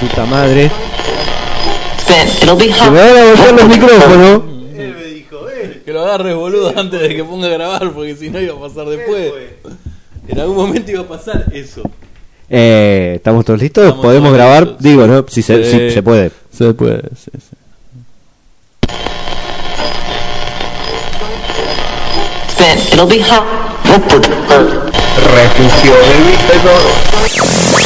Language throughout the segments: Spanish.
puta madre. Se me van a voltear los micrófonos. Que lo agarres, boludo, antes de que ponga a grabar, porque si no iba a pasar después. En algún momento iba a pasar eso. Eh, ¿Estamos todos listos? Estamos ¿Podemos todos grabar? listos. Digo, ¿no? Si se, si se puede. Se puede, sí, sí. It'll be hot. Refugio del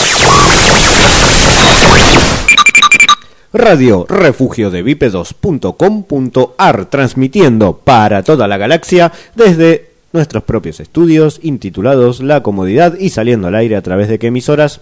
Radio Refugio de Bípedos.com.ar transmitiendo para toda la galaxia desde nuestros propios estudios intitulados La Comodidad y saliendo al aire a través de qué emisoras.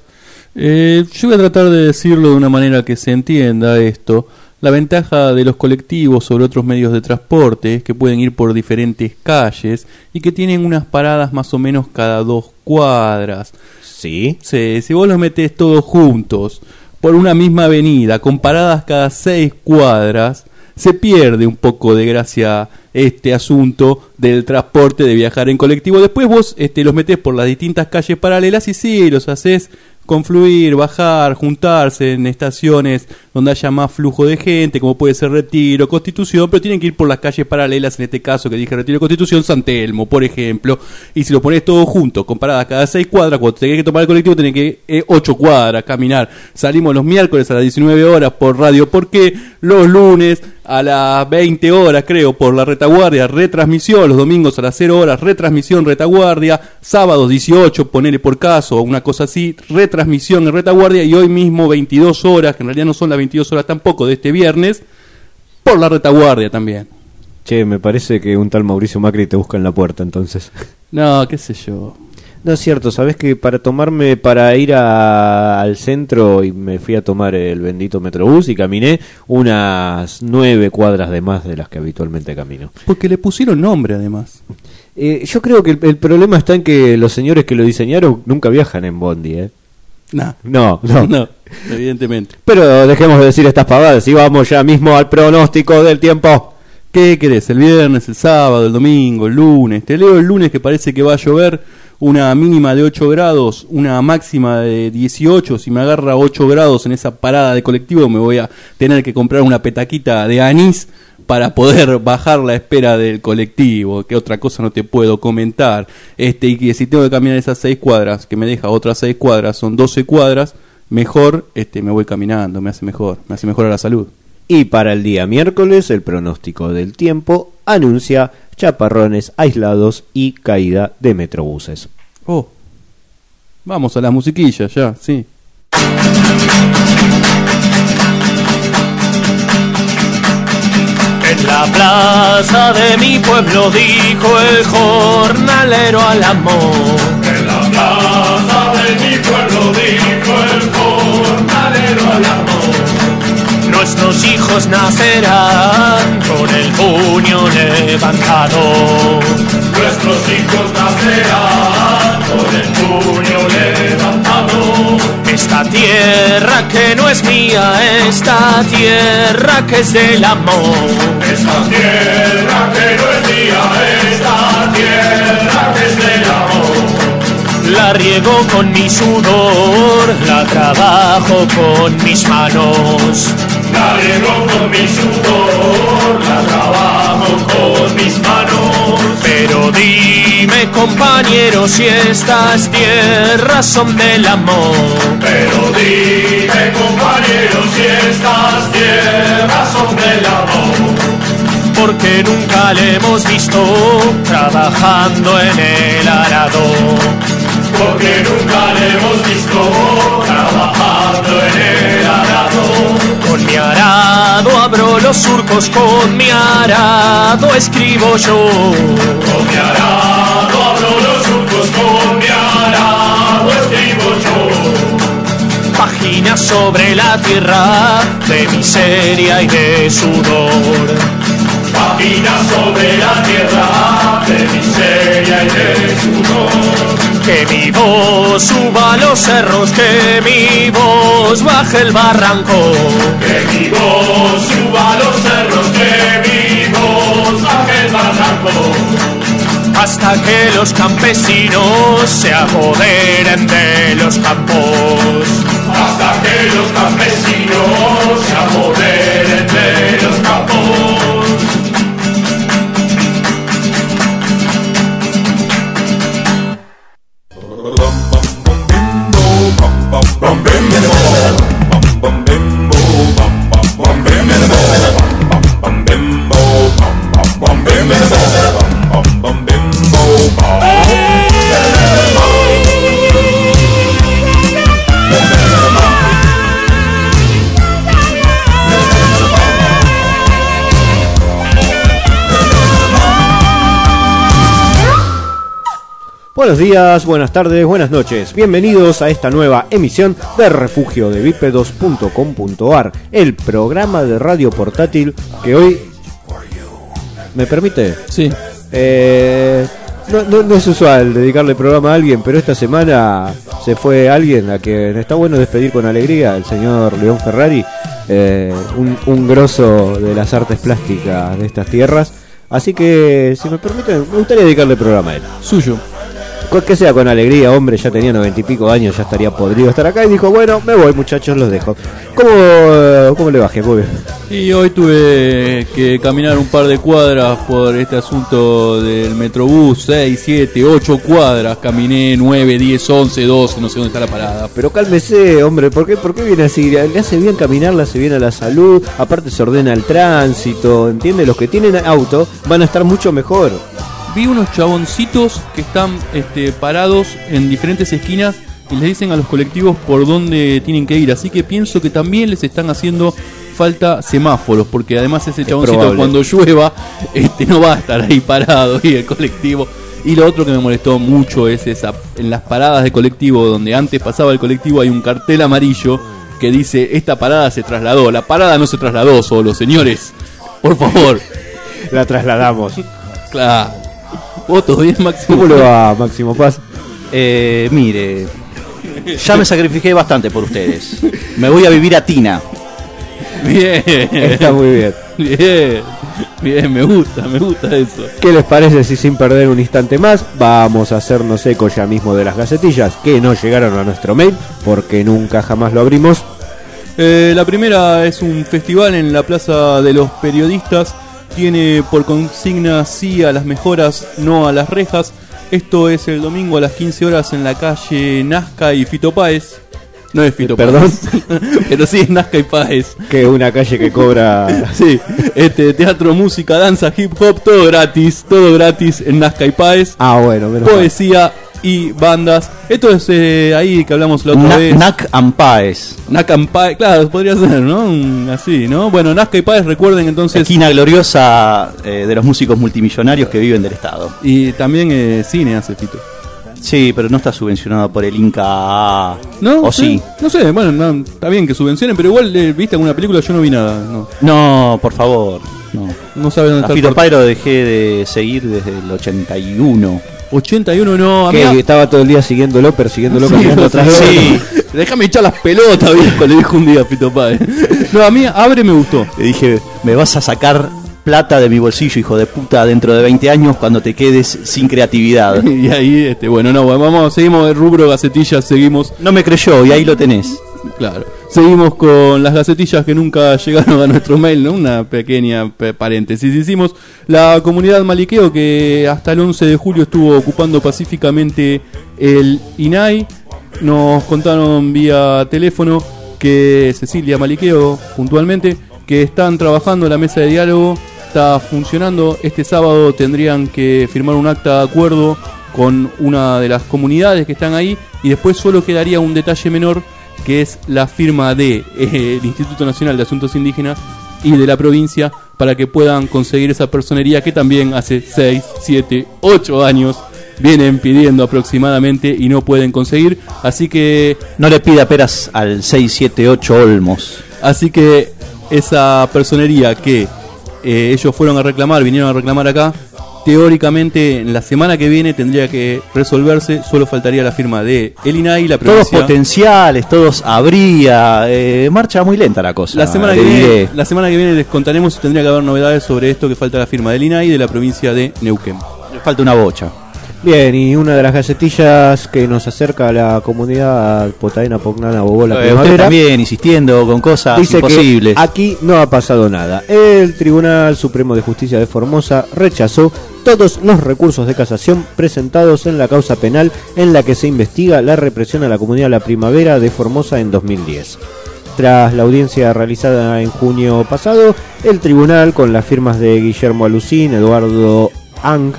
Eh, yo voy a tratar de decirlo de una manera que se entienda esto. La ventaja de los colectivos sobre otros medios de transporte es que pueden ir por diferentes calles y que tienen unas paradas más o menos cada dos cuadras. Sí. Sí, si vos los metés todos juntos por una misma avenida, con paradas cada seis cuadras, se pierde un poco de gracia este asunto del transporte de viajar en colectivo. Después vos este, los metés por las distintas calles paralelas y sí, los haces confluir, bajar, juntarse en estaciones donde haya más flujo de gente, como puede ser Retiro, Constitución, pero tienen que ir por las calles paralelas, en este caso que dije Retiro, Constitución, San Telmo, por ejemplo, y si lo pones todo junto, con paradas cada seis cuadras, cuando tenés que tomar el colectivo tenés que eh, ocho cuadras, caminar. Salimos los miércoles a las 19 horas por radio, porque los lunes a las 20 horas, creo, por la retaguardia, retransmisión, los domingos a las 0 horas, retransmisión, retaguardia, sábados 18, ponele por caso, una cosa así, retransmisión en retaguardia, y hoy mismo 22 horas, que en realidad no son las 22 horas tampoco de este viernes, por la retaguardia también. Che, me parece que un tal Mauricio Macri te busca en la puerta entonces. No, qué sé yo. No es cierto, sabes que para tomarme, para ir a- al centro y me fui a tomar el bendito Metrobús y caminé unas nueve cuadras de más de las que habitualmente camino. Porque le pusieron nombre además. Eh, yo creo que el, el problema está en que los señores que lo diseñaron nunca viajan en Bondi, ¿eh? No, No, no. no, evidentemente. Pero dejemos de decir estas pavadas y vamos ya mismo al pronóstico del tiempo. ¿Qué querés? ¿El viernes, el sábado, el domingo, el lunes? Te leo el lunes que parece que va a llover una mínima de 8 grados, una máxima de 18. Si me agarra 8 grados en esa parada de colectivo me voy a tener que comprar una petaquita de anís para poder bajar la espera del colectivo, que otra cosa no te puedo comentar. Este, y que si tengo que caminar esas 6 cuadras, que me deja otras 6 cuadras, son 12 cuadras, mejor este me voy caminando, me hace mejor, me hace mejor a la salud. Y para el día miércoles, el pronóstico del tiempo anuncia chaparrones aislados y caída de metrobuses. Oh. Vamos a la musiquilla ya, sí. En la plaza de mi pueblo dijo el jornalero al amor. En la plaza de mi pueblo dijo el jornalero al amor. Nuestros hijos nacerán con el puño levantado. Nuestros hijos nacerán con el puño levantado. Esta tierra que no es mía, esta tierra que es del amor. Esta tierra que no es mía, esta tierra que es del amor. La riego con mi sudor, la trabajo con mis manos. La riego con mi sudor, la trabajo con mis manos. Pero dime compañero si estas tierras son del amor. Pero dime compañero si estas tierras son del amor. Porque nunca le hemos visto trabajando en el arado. Porque nunca le hemos visto trabajando en el arado. Con mi arado abro los surcos, con mi arado escribo yo. Con mi arado abro los surcos, con mi arado escribo yo. Páginas sobre la tierra de miseria y de sudor camina sobre la tierra de miseria y de sudor. Que mi voz suba los cerros, que mi voz baje el barranco. Que mi voz suba los cerros, que mi voz baje el barranco hasta que los campesinos se apoderen de los campos. Hasta que los campesinos se apoderen de los campos. Buenos días, buenas tardes, buenas noches. Bienvenidos a esta nueva emisión de Refugio de Bípedos.com.ar, el programa de radio portátil que hoy. ¿Me permite? Sí. Eh, no, no- no es usual dedicarle programa a alguien, pero esta semana se fue alguien a quien está bueno despedir con alegría, el señor León Ferrari, eh, un, un grosso de las artes plásticas de estas tierras. Así que, si me permiten, me gustaría dedicarle programa a él. Suyo. Que sea con alegría, hombre, ya tenía noventa y pico años, ya estaría podrido estar acá y dijo, bueno, me voy muchachos, los dejo. ¿Cómo, cómo le bajé? Muy bien. Y hoy tuve que caminar un par de cuadras por este asunto del Metrobús, 6, 7, 8 cuadras, caminé 9, 10, 11, 12, no sé dónde está la parada. Pero cálmese, hombre, ¿por qué, ¿por qué viene así? Le hace bien caminar, le hace bien a la salud, aparte se ordena el tránsito, ¿entiende? Los que tienen auto van a estar mucho mejor. Vi unos chaboncitos que están este, parados en diferentes esquinas y les dicen a los colectivos por dónde tienen que ir, así que pienso que también les están haciendo falta semáforos, porque además ese chaboncito cuando llueva este, no va a estar ahí parado y el colectivo. Y lo otro que me molestó mucho es esa, en las paradas de colectivo, donde antes pasaba el colectivo, hay un cartel amarillo que dice, esta parada se trasladó, la parada no se trasladó solo, señores, por favor, La trasladamos. claro. ¿Vos todo bien, Máximo? ¿Cómo le va, Máximo Paz? Eh, mire, ya me sacrifiqué bastante por ustedes. Me voy a vivir a Tina. Bien, Está muy bien. bien, bien, me gusta, me gusta eso. ¿Qué les parece si sin perder un instante más vamos a hacernos eco ya mismo de las gacetillas que no llegaron a nuestro mail porque nunca jamás lo abrimos? Eh, la primera es un festival en la Plaza de los Periodistas. Tiene por consigna sí a las mejoras, no a las rejas. Esto es el domingo a las 15 horas en la calle Nazca y Fito Páez. No es Fito Perdón. Páez, pero sí es Nazca y Páez. Que una calle que cobra... Sí, este, teatro, música, danza, hip hop, todo gratis, todo gratis en Nazca y Páez. Ah, bueno, mal. Poesía y bandas. Esto es eh, ahí que hablamos la otra Na- vez. Nac Ampaes. Nazca y Páez, claro, podría ser, ¿no? Así, ¿no? Bueno, Nazca y Páez, recuerden entonces. Esquina gloriosa eh, de los músicos multimillonarios que viven del Estado. Y también eh, cine hace Fito. Sí, pero no está subvencionado por el Inca. ¿No? ¿O sí? No sé, bueno, no, está bien que subvencionen, pero igual, eh, viste alguna película, yo no vi nada. No, No, por favor. No. no sabe dónde A está el Fito. Páez lo dejé de seguir desde el 81. 81 no, a mí. Que estaba todo el día siguiéndolo, persiguiéndolo, Sí, caminando atrás sí. Déjame echar las pelotas, viejo, le dijo un día Páez. No, a mí Abre me gustó. Le dije, me vas a sacar plata de mi bolsillo, hijo de puta, dentro de 20 años cuando te quedes sin creatividad. Y ahí, este, bueno, no, vamos, seguimos el rubro gacetillas, seguimos, No me creyó y ahí lo tenés. Claro, seguimos con las gacetillas que nunca llegaron a nuestro mail, ¿no? Una pequeña pe- paréntesis. Hicimos la comunidad Maliqueo que hasta el 11 de julio estuvo ocupando pacíficamente el INAI. Nos contaron vía teléfono que Cecilia Maliqueo, puntualmente, que están trabajando en la mesa de diálogo, está funcionando. Este sábado tendrían que firmar un acta de acuerdo con una de las comunidades que están ahí y después solo quedaría un detalle menor que es la firma de eh, el Instituto Nacional de Asuntos Indígenas y de la provincia para que puedan conseguir esa personería que también hace 6, 7, 8 años vienen pidiendo aproximadamente y no pueden conseguir. Así que No le pida peras al 678 Olmos. Así que esa personería que eh, ellos fueron a reclamar, vinieron a reclamar acá, teóricamente en la semana que viene tendría que resolverse, solo faltaría la firma de el INAI, la Todos provincia. potenciales, todos habría. eh, marcha muy lenta la cosa. La semana, que viene, la semana que viene les contaremos si tendría que haber novedades sobre esto que falta la firma del INAI de la provincia de Neuquén. Le falta una bocha. Bien, y una de las gacetillas que nos acerca a la comunidad Potaina Pognana Bobola Eh, usted también insistiendo con cosas dice imposibles. que aquí no ha pasado nada. El Tribunal Supremo de Justicia de Formosa rechazó todos los recursos de casación presentados en la causa penal en la que se investiga la represión a la comunidad La Primavera de Formosa en 2010. Tras la audiencia realizada en junio pasado, el tribunal, con las firmas de Guillermo Alucín, Eduardo Ang,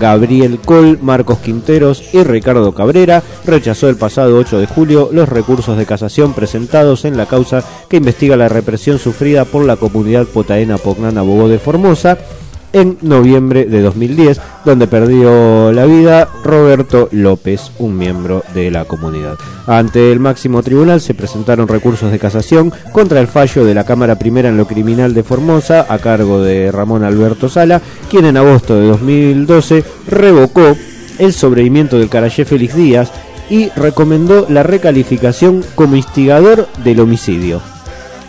Gabriel Col, Marcos Quinteros y Ricardo Cabrera, rechazó el pasado 8 de julio los recursos de casación presentados en la causa que investiga la represión sufrida por la comunidad potaena Pognana Bogó de Formosa en noviembre de 2010, donde perdió la vida Roberto López, un miembro de la comunidad. Ante el máximo tribunal se presentaron recursos de casación contra el fallo de la Cámara Primera en lo Criminal de Formosa, a cargo de Ramón Alberto Sala, quien en agosto de 2012 revocó el sobreimiento del Carayé Félix Díaz y recomendó la recalificación como instigador del homicidio.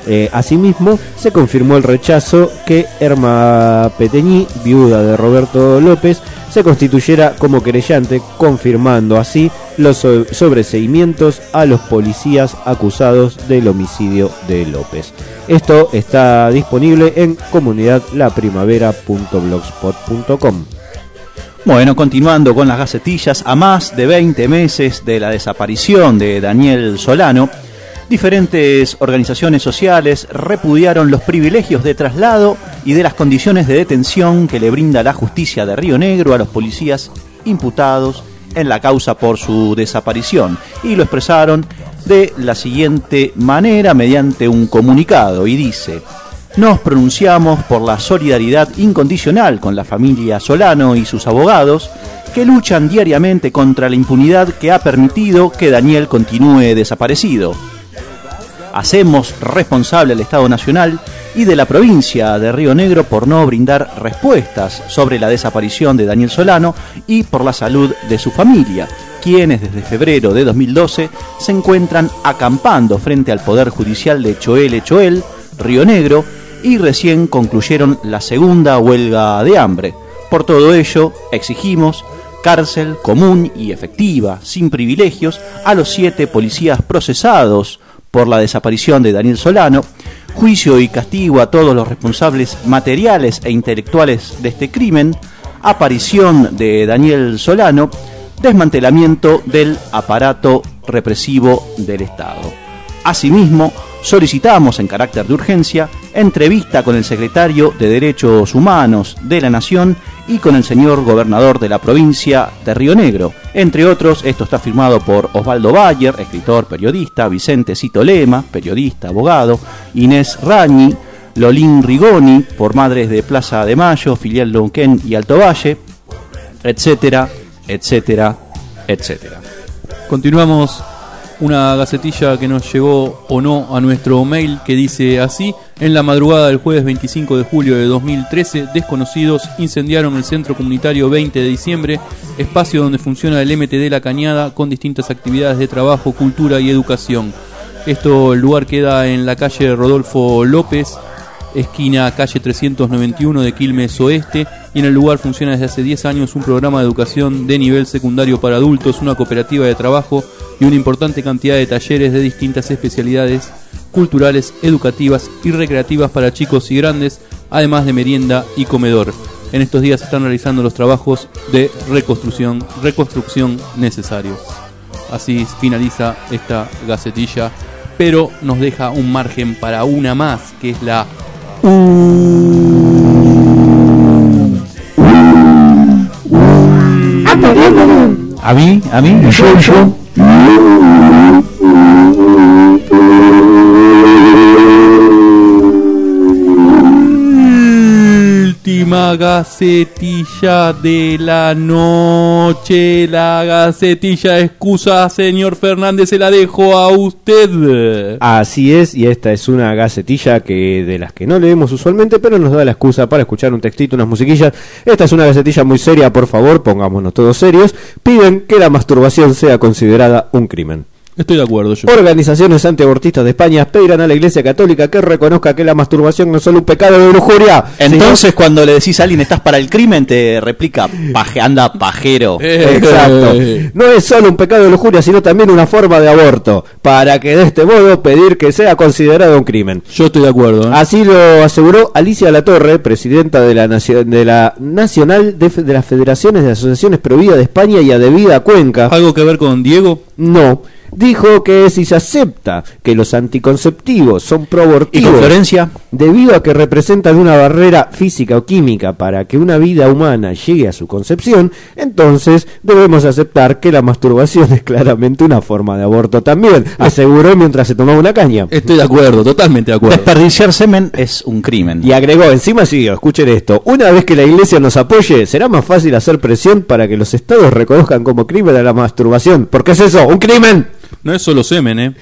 Eh, asimismo, se confirmó el rechazo que Erma Peteñí, viuda de Roberto López, se constituyera como querellante, confirmando así los so- sobreseimientos a los policías acusados del homicidio de López. Esto está disponible en comunidadlaprimavera.blogspot.com. Bueno, continuando con las gacetillas, a más de 20 meses de la desaparición de Daniel Solano, diferentes organizaciones sociales repudiaron los privilegios de traslado y de las condiciones de detención que le brinda la justicia de Río Negro a los policías imputados en la causa por su desaparición y lo expresaron de la siguiente manera mediante un comunicado y dice nos pronunciamos por la solidaridad incondicional con la familia Solano y sus abogados que luchan diariamente contra la impunidad que ha permitido que Daniel continúe desaparecido. Hacemos responsable al Estado Nacional y de la provincia de Río Negro por no brindar respuestas sobre la desaparición de Daniel Solano y por la salud de su familia, quienes desde febrero de 2012 se encuentran acampando frente al Poder Judicial de Choel Choel, Río Negro, y recién concluyeron la segunda huelga de hambre. Por todo ello, exigimos cárcel común y efectiva, sin privilegios, a los siete policías procesados por la desaparición de Daniel Solano, juicio y castigo a todos los responsables materiales e intelectuales de este crimen, aparición de Daniel Solano, desmantelamiento del aparato represivo del Estado. Asimismo, solicitamos en carácter de urgencia entrevista con el secretario de Derechos Humanos de la Nación y con el señor gobernador de la provincia de Río Negro. Entre otros, esto está firmado por Osvaldo Bayer, escritor, periodista, Vicente Cito Lema, periodista, abogado, Inés Rañi, Lolín Rigoni, por Madres de Plaza de Mayo, Filial Lonquén y Alto Valle, etcétera, etcétera, etcétera. Continuamos una gacetilla que nos llegó o no a nuestro mail que dice así, en la madrugada del jueves 25 de julio de 2013, desconocidos incendiaron el centro comunitario 20 de diciembre, espacio donde funciona el MTD La Cañada con distintas actividades de trabajo, cultura y educación. Esto, el lugar queda en la calle Rodolfo López, esquina calle 391 de Quilmes Oeste, y en el lugar funciona desde hace 10 años un programa de educación de nivel secundario para adultos, una cooperativa de trabajo y una importante cantidad de talleres de distintas especialidades culturales, educativas y recreativas para chicos y grandes, además de merienda y comedor. En estos días se están realizando los trabajos de reconstrucción, reconstrucción necesarios. Así finaliza esta gacetilla, pero nos deja un margen para una más, que es la ¿A mí? ¿A mí? ¿Yo? ¿Yo? Última gacetilla de la noche. La gacetilla excusa, señor Fernández, se la dejo a usted. Así es, y esta es una gacetilla que de las que no leemos usualmente, pero nos da la excusa para escuchar un textito, unas musiquillas. Esta es una gacetilla muy seria, por favor, pongámonos todos serios. Piden que la masturbación sea considerada un crimen. Estoy de acuerdo yo. Organizaciones antiabortistas de España pedirán a la Iglesia Católica que reconozca que la masturbación no es solo un pecado de lujuria. Entonces, cuando le decís a alguien estás para el crimen, te replica, paje, anda pajero. Eh, Exacto. eh, No es solo un pecado de lujuria, sino también una forma de aborto, para que de este modo pedir que sea considerado un crimen. Yo estoy de acuerdo. ¿eh? Así lo aseguró Alicia Latorre, presidenta de la, nacio- de la Nacional de, de las Federaciones de Asociaciones Provida de España y Adevida Cuenca. ¿Algo que ver con Diego? No. Dijo que si se acepta que los anticonceptivos son ¿Y proabortivos Florencia? debido a que representan una barrera física o química para que una vida humana llegue a su concepción, entonces debemos aceptar que la masturbación es claramente una forma de aborto también, aseguró mientras se tomaba una caña. Estoy de acuerdo, totalmente de acuerdo. Desperdiciar semen es un crimen. Y agregó, encima siguió, escuchen esto, una vez que la iglesia nos apoye, será más fácil hacer presión para que los estados reconozcan como crimen a la masturbación. ¿Por qué es eso? ¡Un crimen! No es solo semen, ¿eh?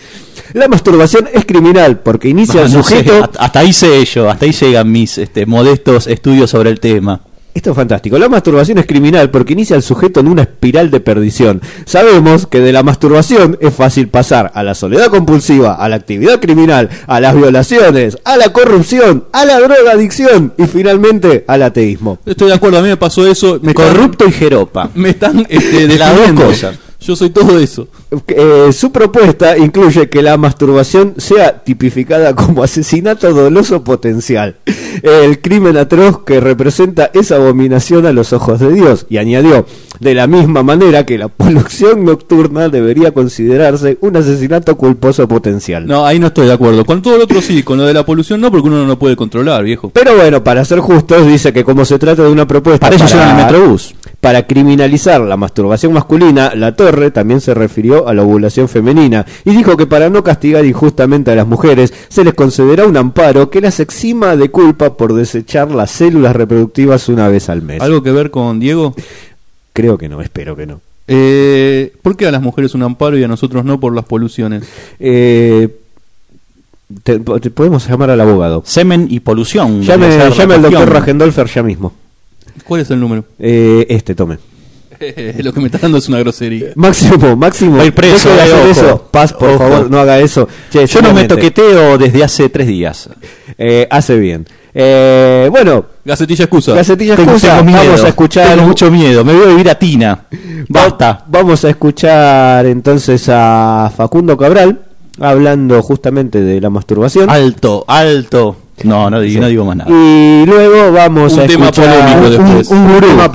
La masturbación es criminal porque inicia al No sujeto... hasta- hasta ahí sé yo, hasta ahí llegan mis este, modestos estudios sobre el tema. Esto es fantástico. La masturbación es criminal porque inicia al sujeto en una espiral de perdición. Sabemos que de la masturbación es fácil pasar a la soledad compulsiva, a la actividad criminal, a las violaciones, a la corrupción, a la drogadicción y finalmente al ateísmo. Estoy de acuerdo, a mí me pasó eso. Me están- Corrupto y jeropa. me están este, Las dos definiendo. cosas. Yo soy todo eso. Eh, su propuesta incluye que la masturbación sea tipificada como asesinato doloso potencial, el crimen atroz que representa esa abominación a los ojos de Dios, y añadió, de la misma manera que la polución nocturna debería considerarse un asesinato culposo potencial. No, ahí no estoy de acuerdo. Con todo lo otro sí, con lo de la polución no, porque uno no lo puede controlar, viejo. Pero bueno, para ser justos, dice que como se trata de una propuesta Para Metrobús. para criminalizar la masturbación masculina, la También se refirió a la ovulación femenina y dijo que para no castigar injustamente a las mujeres se les concederá un amparo que las exima de culpa por desechar las células reproductivas una vez al mes. ¿Algo que ver con Diego? Creo que no, espero que no. Eh, ¿Por qué a las mujeres un amparo y a nosotros no por las poluciones? Eh, te- te- podemos llamar al abogado. Semen y polución. Llame, al doctor. Ragendolfer ya mismo. ¿Cuál es el número? Eh, este, tome. lo que me está dando es una grosería. Máximo, Máximo. A ir preso, de eh, hacer ojo. eso. Paz, por Ojo. favor, no haga eso. Che, Yo no me toqueteo desde hace tres días. eh, hace bien. Eh, bueno, Gacetilla excusa. Gacetilla excusa, tengo vamos a escuchar. Tengo mucho miedo. Me voy a vivir a Tina. Basta. Va- Vamos a escuchar entonces a Facundo Cabral hablando justamente de la masturbación. Alto, alto. No, no, digo, no digo más nada. Y luego vamos Un a tema escuchar polémico un, después. un gurú. tema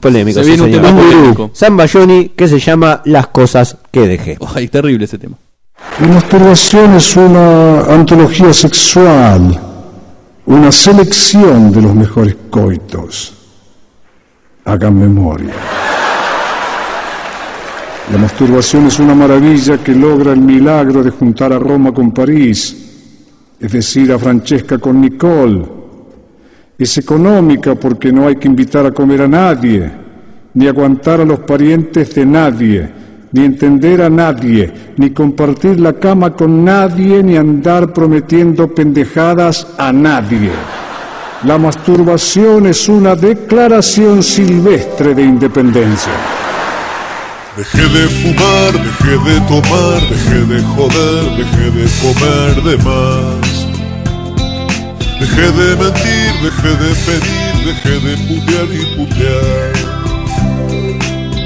polémico. Se sí, viene un señor. tema polémico. San Bayoni que se llama Las cosas que dejé. Ay, terrible ese tema. La masturbación es una antología sexual, una selección de los mejores coitos. Hagan memoria. La masturbación es una maravilla que logra el milagro de juntar a Roma con París, es decir, a Francesca con Nicole. Es económica porque no hay que invitar a comer a nadie, ni aguantar a los parientes de nadie, ni entender a nadie, ni compartir la cama con nadie, ni andar prometiendo pendejadas a nadie. La masturbación es una declaración silvestre de independencia. Dejé de fumar, dejé de tomar, dejé de joder, dejé de comer de más. Dejé de mentir, dejé de pedir, dejé de putear y putear.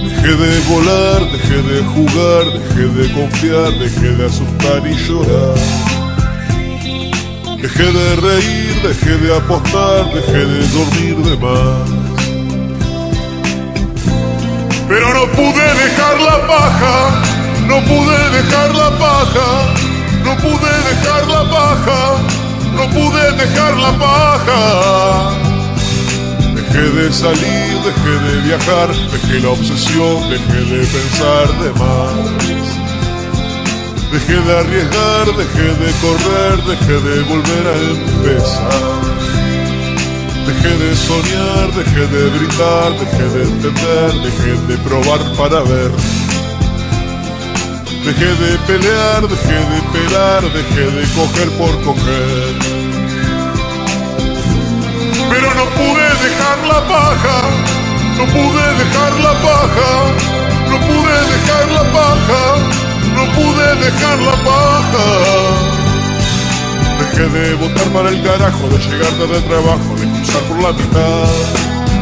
Dejé de volar, dejé de jugar, dejé de confiar, dejé de asustar y llorar. Dejé de reír, dejé de apostar, dejé de dormir de más. Pero no pude dejar la paja, no pude dejar la paja, no pude dejar la paja, no pude dejar la paja. Dejé de salir, dejé de viajar, dejé la obsesión, dejé de pensar de más. Dejé de arriesgar, dejé de correr, dejé de volver a empezar. Dejé de soñar, dejé de gritar, dejé de entender, dejé de probar para ver. Dejé de pelear, dejé de pelar, dejé de coger por coger. Pero no pude dejar la paja, no pude dejar la paja, no pude dejar la paja, no pude dejar la paja. Dejé de votar para el carajo, de llegar tarde al trabajo, cruzar por la mitad.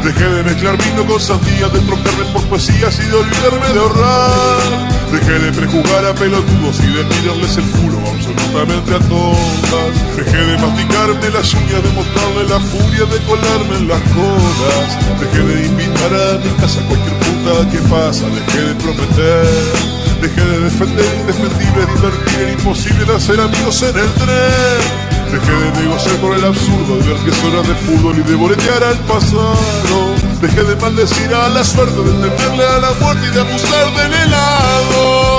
Dejé de mezclar vino con sandía, de trocarme por poesías y de olvidarme de ahorrar. Dejé de prejugar a pelotudos y de tirarles el culo absolutamente a todas. Dejé de masticarme las uñas, de mostrarle la furia de colarme en las colas. Dejé de invitar a mi casa cualquier puta que pasa, dejé de prometer. Dejé de defender indefendible, divertir el imposible de hacer amigos en el tren. Dejé de negociar por el absurdo de ver que es hora de fútbol y de boletear al pasado. Dejé de maldecir a la suerte, de temerle a la muerte y de abusar del helado.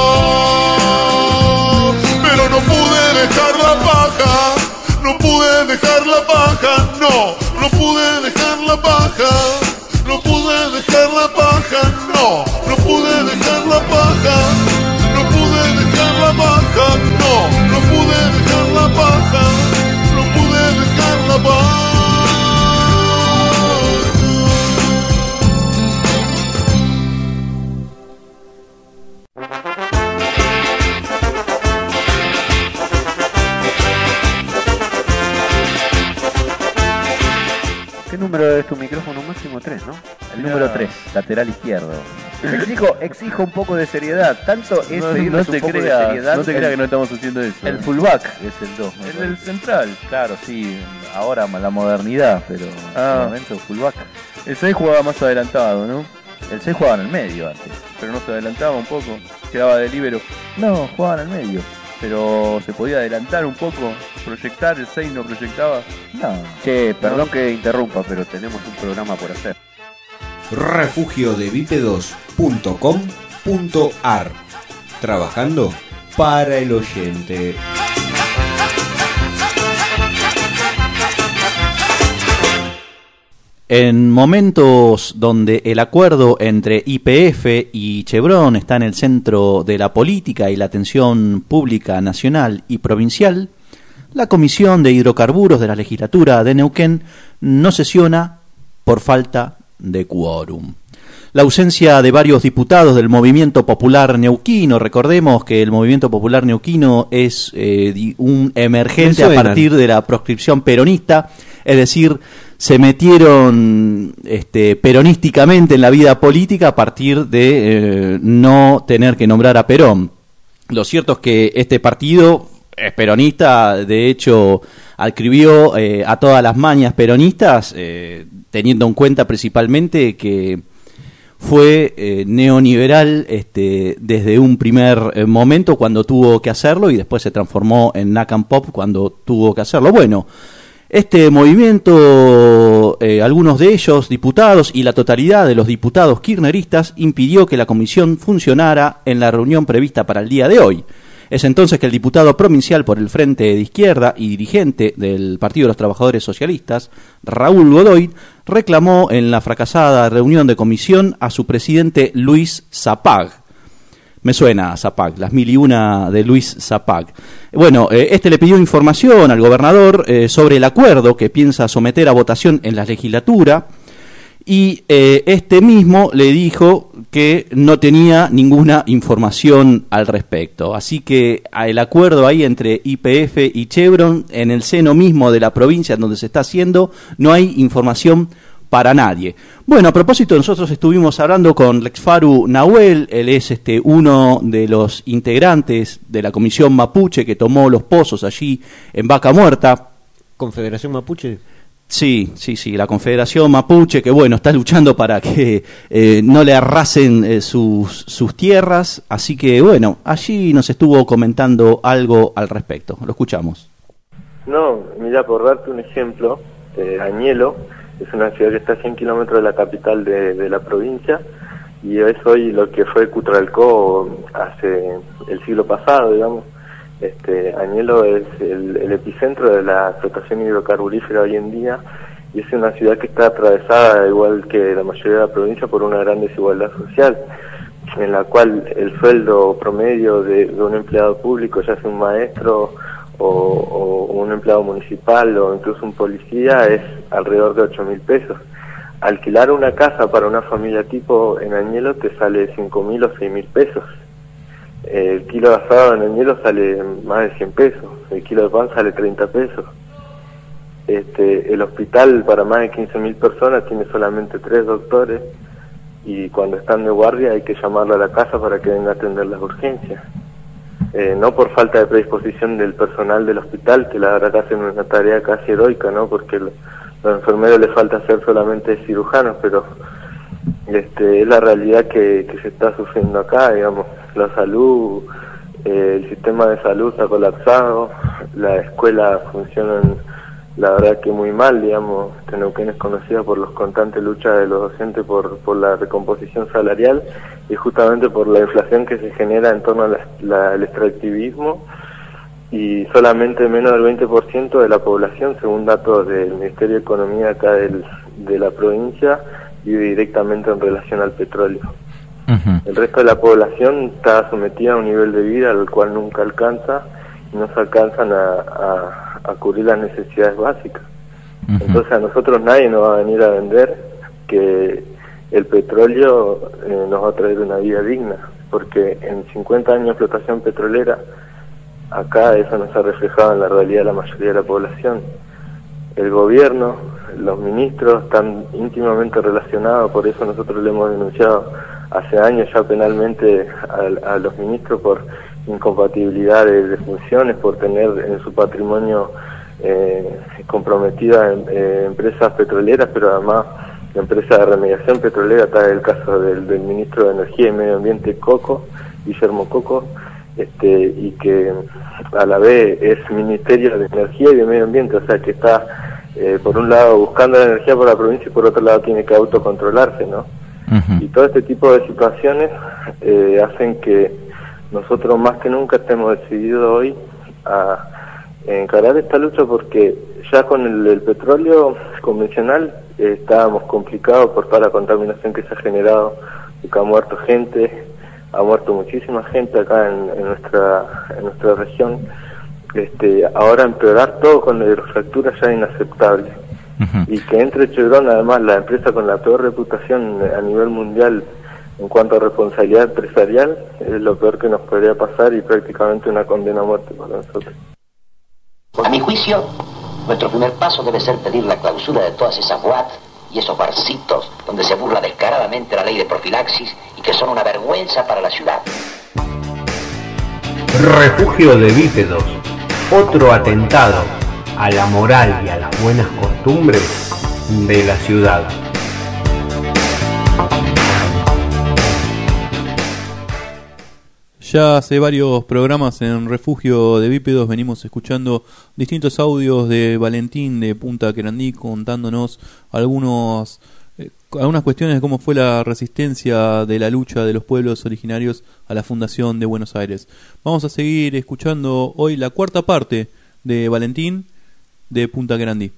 Pero no pude dejar la paja, no pude dejar la paja, no, no pude dejar la paja, tu micrófono máximo? 3, ¿no? El número 3, lateral izquierdo. Exijo, exijo un poco de seriedad. Tanto es No, no un te poco de creas, seriedad. no te creas que no estamos haciendo eso. El fullback es el 2. El del central. Claro, sí. Ahora la modernidad, pero Ah. en el momento fullback. El 6 jugaba más adelantado, ¿no? El 6 jugaba en el medio antes. Pero no se adelantaba un poco. Quedaba de libero. No, jugaba en el medio. Pero se podía adelantar un poco. Proyectar, el 6 no proyectaba. No. Che, perdón que interrumpa, pero tenemos un programa por hacer. refugiodevipedos.com.ar Trabajando para el oyente. En momentos donde el acuerdo entre IPF y Chevron está en el centro de la política y la atención pública nacional y provincial, la Comisión de Hidrocarburos de la legislatura de Neuquén no sesiona por falta de quórum. La ausencia de varios diputados del Movimiento Popular Neuquino, recordemos que el Movimiento Popular Neuquino es eh, un emergente Me a partir de la proscripción peronista, es decir, se metieron este, peronísticamente en la vida política a partir de eh, no tener que nombrar a Perón. Lo cierto es que este partido es peronista, de hecho, adscribió eh, a todas las mañas peronistas, eh, teniendo en cuenta principalmente que fue neoliberal este, desde un primer momento cuando tuvo que hacerlo y después se transformó en Nakam Pop cuando tuvo que hacerlo. Bueno, este movimiento, eh, algunos de ellos diputados y la totalidad de los diputados kirchneristas impidió que la comisión funcionara en la reunión prevista para el día de hoy. Es entonces que el diputado provincial por el Frente de Izquierda y dirigente del Partido de los Trabajadores Socialistas, Raúl Godoy, reclamó en la fracasada reunión de comisión a su presidente Luis Zapag. Me suena a Zapag, las mil y una de Luis Zapag. Bueno, eh, este le pidió información al gobernador eh, sobre el acuerdo que piensa someter a votación en la legislatura y eh, este mismo le dijo que no tenía ninguna información al respecto. Así que el acuerdo ahí entre IPF y Chevron en el seno mismo de la provincia donde se está haciendo no hay información para nadie. Bueno, a propósito, nosotros estuvimos hablando con Lexfaru Nahuel, él es este uno de los integrantes de la comisión mapuche que tomó los pozos allí en Vaca Muerta. Confederación Mapuche. Sí, sí, sí, la Confederación Mapuche, que bueno, está luchando para que eh, no le arrasen eh, sus, sus tierras, así que bueno, allí nos estuvo comentando algo al respecto. Lo escuchamos. No, mira, por darte un ejemplo, eh, Añelo es una ciudad que está a 100 kilómetros de la capital de, de la provincia y es hoy lo que fue Cutralcó hace el siglo pasado, digamos. Este, Añelo es el, el epicentro de la explotación hidrocarburífera hoy en día y es una ciudad que está atravesada, igual que la mayoría de la provincia, por una gran desigualdad social, en la cual el sueldo promedio de, de un empleado público, ya sea un maestro o, un empleado municipal o incluso un policía, es alrededor de 8 mil pesos. Alquilar una casa para una familia tipo en Añelo te sale 5 mil o 6 mil pesos. El kilo de asado en Añelo sale más de 100 pesos. El kilo de pan sale 30 pesos. Este, el hospital para más de 15 mil personas tiene solamente tres doctores y cuando están de guardia hay que llamarlo a la casa para que venga a atender las urgencias. Eh, no por falta de predisposición del personal del hospital, que la verdad hacen una tarea casi heroica, ¿no? Porque lo- los enfermeros les falta ser solamente cirujanos, pero este, es la realidad que, se está sufriendo acá, digamos. la salud, eh, el sistema de salud está colapsado, la escuela funciona la verdad que muy mal, digamos, Neuquén es conocida por los constantes luchas de los docentes por, por la recomposición salarial y justamente por la inflación que se genera en torno al extractivismo y solamente menos del 20% de la población, según datos del Ministerio de Economía acá del, de la provincia, vive directamente en relación al petróleo. El resto de la población está sometida a un nivel de vida al cual nunca alcanza no se alcanzan a, a, cubrir las necesidades básicas. Entonces a nosotros nadie nos va a venir a vender que el petróleo eh, nos va a traer una vida digna, porque en 50 años de explotación petrolera, acá eso no se ha reflejado en la realidad de la mayoría de la población. El gobierno, los ministros están íntimamente relacionados, por eso nosotros le hemos denunciado hace años ya penalmente a, los ministros por incompatibilidad de, funciones, por tener en su patrimonio eh, comprometidas eh, empresas petroleras, pero además empresas de remediación petrolera, está el caso del, ministro de Energía y Medio Ambiente Coco, Guillermo Coco, este, y que a la vez es Ministerio de Energía y de Medio Ambiente, o sea que está eh, por un lado buscando la energía por la provincia y por otro lado tiene que autocontrolarse, ¿no? Y todo este tipo de situaciones eh, hacen que nosotros más que nunca estemos decididos hoy a encarar esta lucha porque ya con el, petróleo convencional eh, estábamos complicados por toda la contaminación que se ha generado, que ha muerto gente, ha muerto muchísima gente acá en, nuestra en nuestra región. Este, ahora empeorar todo con la hidrofractura ya es inaceptable y que entre Chevron, además, la empresa con la peor reputación a nivel mundial en cuanto a responsabilidad empresarial, es lo peor que nos podría pasar y prácticamente una condena a muerte para nosotros. A mi juicio, nuestro primer paso debe ser pedir la clausura de todas esas WAT y esos barcitos donde se burla descaradamente la ley de profilaxis y que son una vergüenza para la ciudad. Refugio de bípedos. Otro atentado a la moral y a las buenas costumbres de la ciudad. Ya hace varios programas en Refugio de Bípedos venimos escuchando distintos audios de Valentín de Punta Querandí contándonos algunos, eh, algunas cuestiones de cómo fue la resistencia de la lucha de los pueblos originarios a la fundación de Buenos Aires. Vamos a seguir escuchando hoy la cuarta parte de Valentín de Punta Grandí.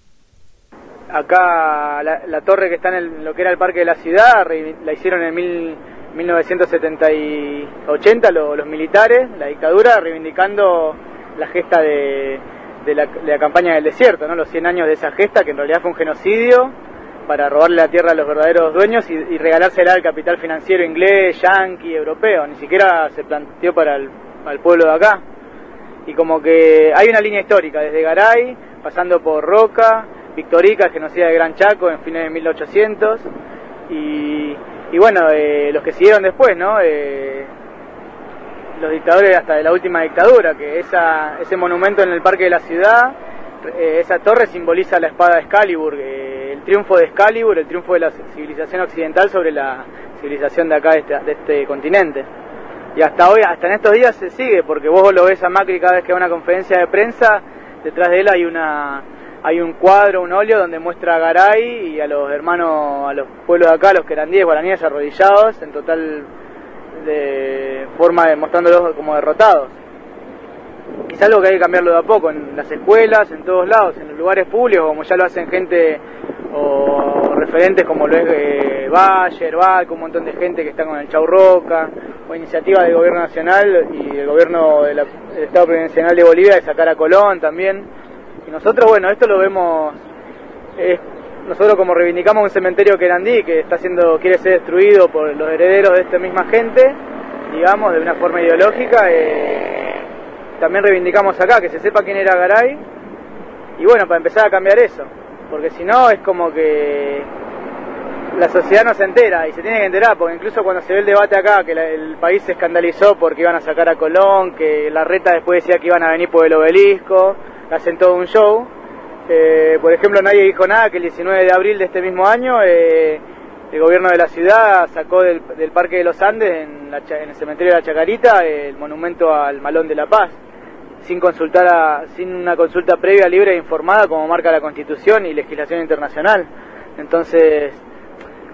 Acá la, torre que está en lo que era el Parque de la Ciudad la hicieron en 1970 y 80 los militares, la dictadura, reivindicando la gesta de, la, campaña del desierto, ¿no? los 100 años de esa gesta, que en realidad fue un genocidio para robarle la tierra a los verdaderos dueños y, regalársela al capital financiero inglés, yanqui, europeo. Ni siquiera se planteó para el, para el pueblo de acá. Y como que hay una línea histórica, desde Garay pasando por Roca, Victorica, genocida de Gran Chaco en fines de 1800, y, bueno, eh, los que siguieron después, ¿no? Eh, los dictadores hasta de la última dictadura, que esa, ese monumento en el Parque de la Ciudad, eh, esa torre simboliza la espada de Excalibur, el triunfo de Excalibur, el triunfo de la civilización occidental sobre la civilización de acá, de este, de este continente. Y hasta hoy, hasta en estos días se sigue, porque vos lo ves a Macri cada vez que hay una conferencia de prensa, detrás de él hay una hay un cuadro, un óleo donde muestra a Garay y a los hermanos, a los pueblos de acá, los querandíes, guaraníes arrodillados en total de forma de mostrándolos como derrotados. Es algo que hay que cambiarlo de a poco, en las escuelas, en todos lados, en los lugares públicos, como ya lo hacen gente o referentes como lo es eh, Bayer, un montón de gente que está con el Chau Roca, o iniciativas del gobierno nacional y del gobierno del Estado Presidencial de Bolivia de sacar a Colón también. Y nosotros, bueno, esto lo vemos, nosotros como reivindicamos un cementerio querandí que está siendo, quiere ser destruido por los herederos de esta misma gente, digamos, de una forma ideológica, eh, también reivindicamos acá que se sepa quién era Garay y bueno, para empezar a cambiar eso, porque si no es como que la sociedad no se entera y se tiene que enterar, porque incluso cuando se ve el debate acá, que el país se escandalizó porque iban a sacar a Colón, que la reta después decía que iban a venir por el obelisco, hacen todo un show. Eh, por ejemplo, nadie dijo nada que el 19 de abril de este mismo año eh, el gobierno de la ciudad sacó del, Parque de los Andes, en, la en el cementerio de la Chacarita, el monumento al Malón de la Paz, sin consultar a- sin una consulta previa, libre e informada como marca la Constitución y legislación internacional. Entonces,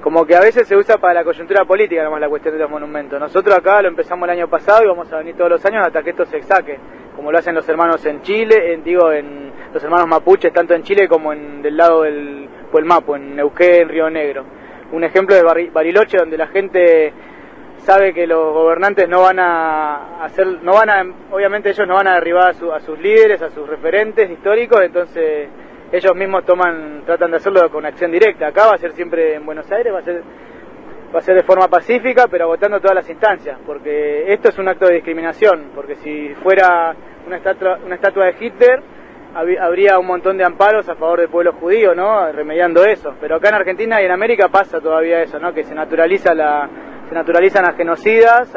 como que a veces se usa para la coyuntura política nomás la cuestión de los monumentos. Nosotros acá lo empezamos el año pasado y vamos a venir todos los años hasta que esto se saque, como lo hacen los hermanos en Chile, en, digo, en los hermanos mapuches, tanto en Chile como en del lado del Puelmapo, en Neuquén, Río Negro. Un ejemplo Barri- Bariloche donde la gente sabe que los gobernantes no van a hacer, no van a, obviamente ellos no van a derribar a, su- a sus líderes, a sus referentes históricos, entonces ellos mismos toman, tratan de hacerlo con acción directa. Acá va a ser siempre en Buenos Aires, va a ser, va a ser de forma pacífica, pero agotando todas las instancias, porque esto es un acto de discriminación, porque si fuera una estatua, una estatua de Hitler, habría un montón de amparos a favor del pueblo judío, ¿no? Remediando eso. Pero acá en Argentina y en América pasa todavía eso, ¿no? Que se naturaliza la, se naturalizan a genocidas,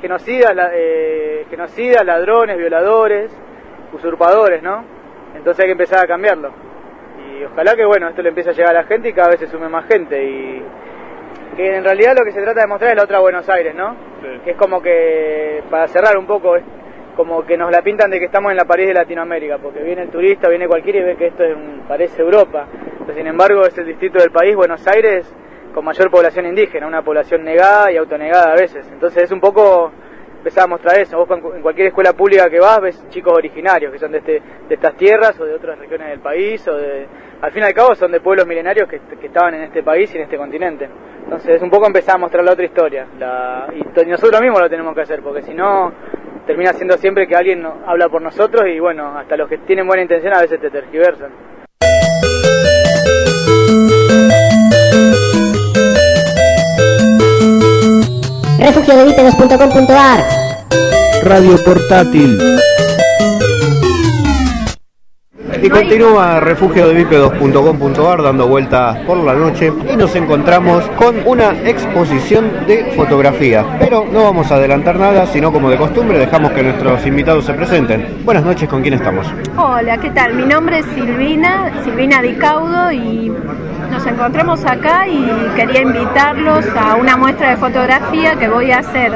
genocidas, la- eh, genocidas, ladrones, violadores, usurpadores, ¿no? Entonces hay que empezar a cambiarlo. Y ojalá que, bueno, esto le empiece a llegar a la gente y cada vez se sume más gente y que en realidad lo que se trata de mostrar es la otra Buenos Aires, ¿no? Que es como que, para cerrar un poco, es como que nos la pintan de que estamos en la París de Latinoamérica, porque viene el turista, viene cualquiera y ve que esto es un- parece Europa. Pero, sin embargo, es el distrito del país, Buenos Aires, con mayor población indígena, una población negada y autonegada a veces. Entonces es un poco empezar a mostrar eso. Vos en cualquier escuela pública que vas ves chicos originarios que son de, este, de estas tierras o de otras regiones del país o de... Al fin y al cabo son de pueblos milenarios que, estaban en este país y en este continente. Entonces es un poco empezar a mostrar la otra historia. La, y nosotros mismos lo tenemos que hacer porque si no termina siendo siempre que alguien habla por nosotros y bueno, hasta los que tienen buena intención a veces te tergiversan. refugiodevipedos.com.ar Radio portátil. Y continúa refugiodevipedos.com.ar dando vueltas por la noche y nos encontramos con una exposición de fotografía. Pero no vamos a adelantar nada, sino como de costumbre dejamos que nuestros invitados se presenten. Buenas noches, ¿con quién estamos? Hola, ¿qué tal? Mi nombre es Silvina, Silvina Dicaudo y nos encontramos acá y quería invitarlos a una muestra de fotografía que voy a hacer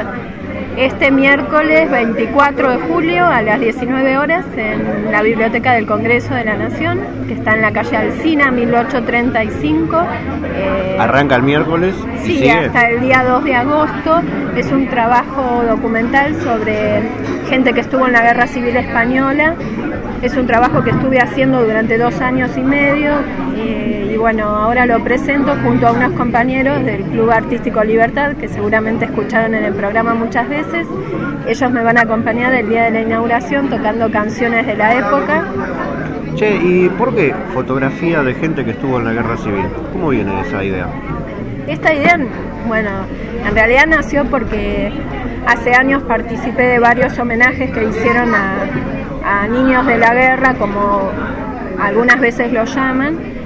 este miércoles 24 de julio a las 19 horas en la Biblioteca del Congreso de la Nación, que está en la calle Alcina 1835. Eh, Arranca el miércoles y Sí, sigue. hasta el día 2 de agosto. Es un trabajo documental sobre gente que estuvo en la Guerra Civil Española. Es un trabajo que estuve haciendo durante dos años y medio y bueno, ahora lo presento junto a unos compañeros del Club Artístico Libertad que seguramente escucharon en el programa muchas veces. Ellos me van a acompañar el día de la inauguración tocando canciones de la época. Che, ¿y por qué fotografía de gente que estuvo en la guerra civil? ¿Cómo viene esa idea? Esta idea, bueno, en realidad nació porque hace años participé de varios homenajes que hicieron a, a niños de la guerra, como algunas veces lo llaman,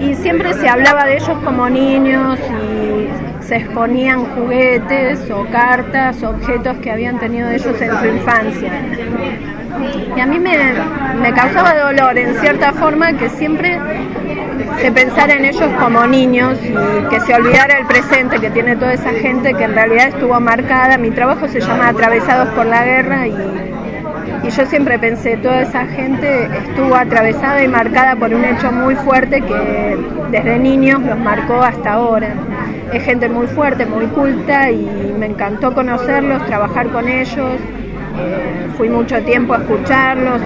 y siempre se hablaba de ellos como niños y se exponían juguetes o cartas, objetos que habían tenido ellos en su infancia. Y a mí me, me causaba dolor en cierta forma que siempre se pensara en ellos como niños y que se olvidara el presente que tiene toda esa gente que en realidad estuvo marcada. Mi trabajo se llama Atravesados por la Guerra y, y yo siempre pensé, toda esa gente estuvo atravesada y marcada por un hecho muy fuerte que desde niños los marcó hasta ahora. Es gente muy fuerte, muy culta y me encantó conocerlos, trabajar con ellos. Eh, fui mucho tiempo a escucharlos,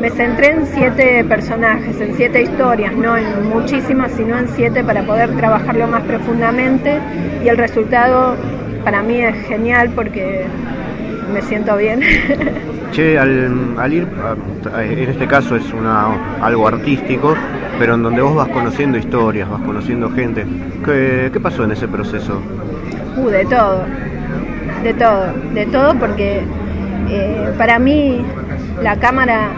me centré en siete personajes, en siete historias, no en muchísimas, sino en siete para poder trabajarlo más profundamente y el resultado para mí es genial porque me siento bien. Che, al, al ir, a- en este caso es una, algo artístico, pero en donde vos vas conociendo historias, vas conociendo gente. ¿Qué, qué pasó en ese proceso? Uh, de todo, de todo, de todo porque eh, para mí la cámara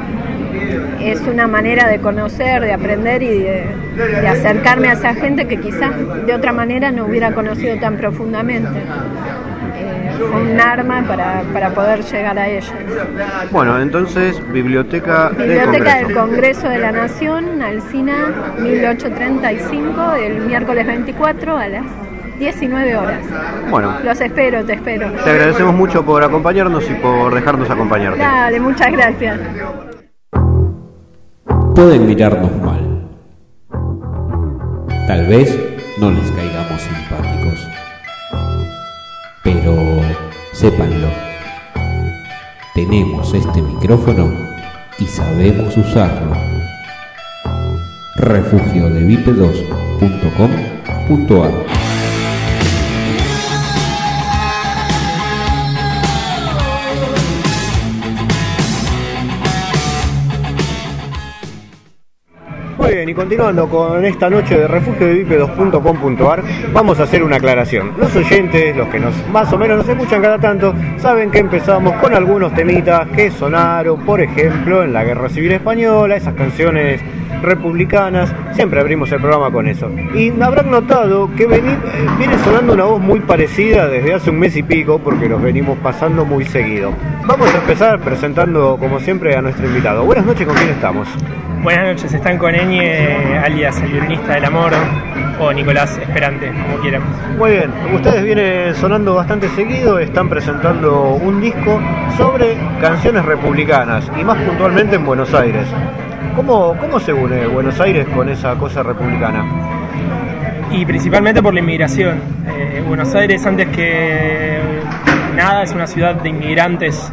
es una manera de conocer, de aprender y de, de acercarme a esa gente que quizás de otra manera no hubiera conocido tan profundamente. Un arma para, para poder llegar a ellos. Bueno, entonces, Biblioteca, Biblioteca del del Congreso de la Nación, Alcina 1835, el miércoles 24 a las 19 horas. Bueno, Los espero, te espero. te agradecemos mucho por acompañarnos y por dejarnos acompañarte. Dale, muchas gracias. Pueden mirarnos mal. Tal vez no les caigamos simpáticos. Pero sépanlo. Tenemos este micrófono y sabemos usarlo. Refugio de y continuando con esta noche de refugio de vipe2.com.ar, vamos a hacer una aclaración. Los oyentes, los que nos más o menos nos escuchan cada tanto, saben que empezamos con algunos temitas que sonaron, por ejemplo, en la Guerra Civil Española, esas canciones republicanas, siempre abrimos el programa con eso. Y habrán notado que veni- eh, viene sonando una voz muy parecida desde hace un mes y pico, porque los venimos pasando muy seguido. Vamos a empezar presentando, como siempre, a nuestro invitado. Buenas noches, ¿con quién estamos? Buenas noches, están con Eñe, alias el violinista del amor, o Nicolás Esperante, como quieran. Muy bien, ustedes vienen sonando bastante seguido, están presentando un disco sobre canciones republicanas y más puntualmente en Buenos Aires. ¿Cómo, cómo se une Buenos Aires con esa cosa republicana? Y principalmente por la inmigración. Eh, Buenos Aires, antes que nada, es una ciudad de inmigrantes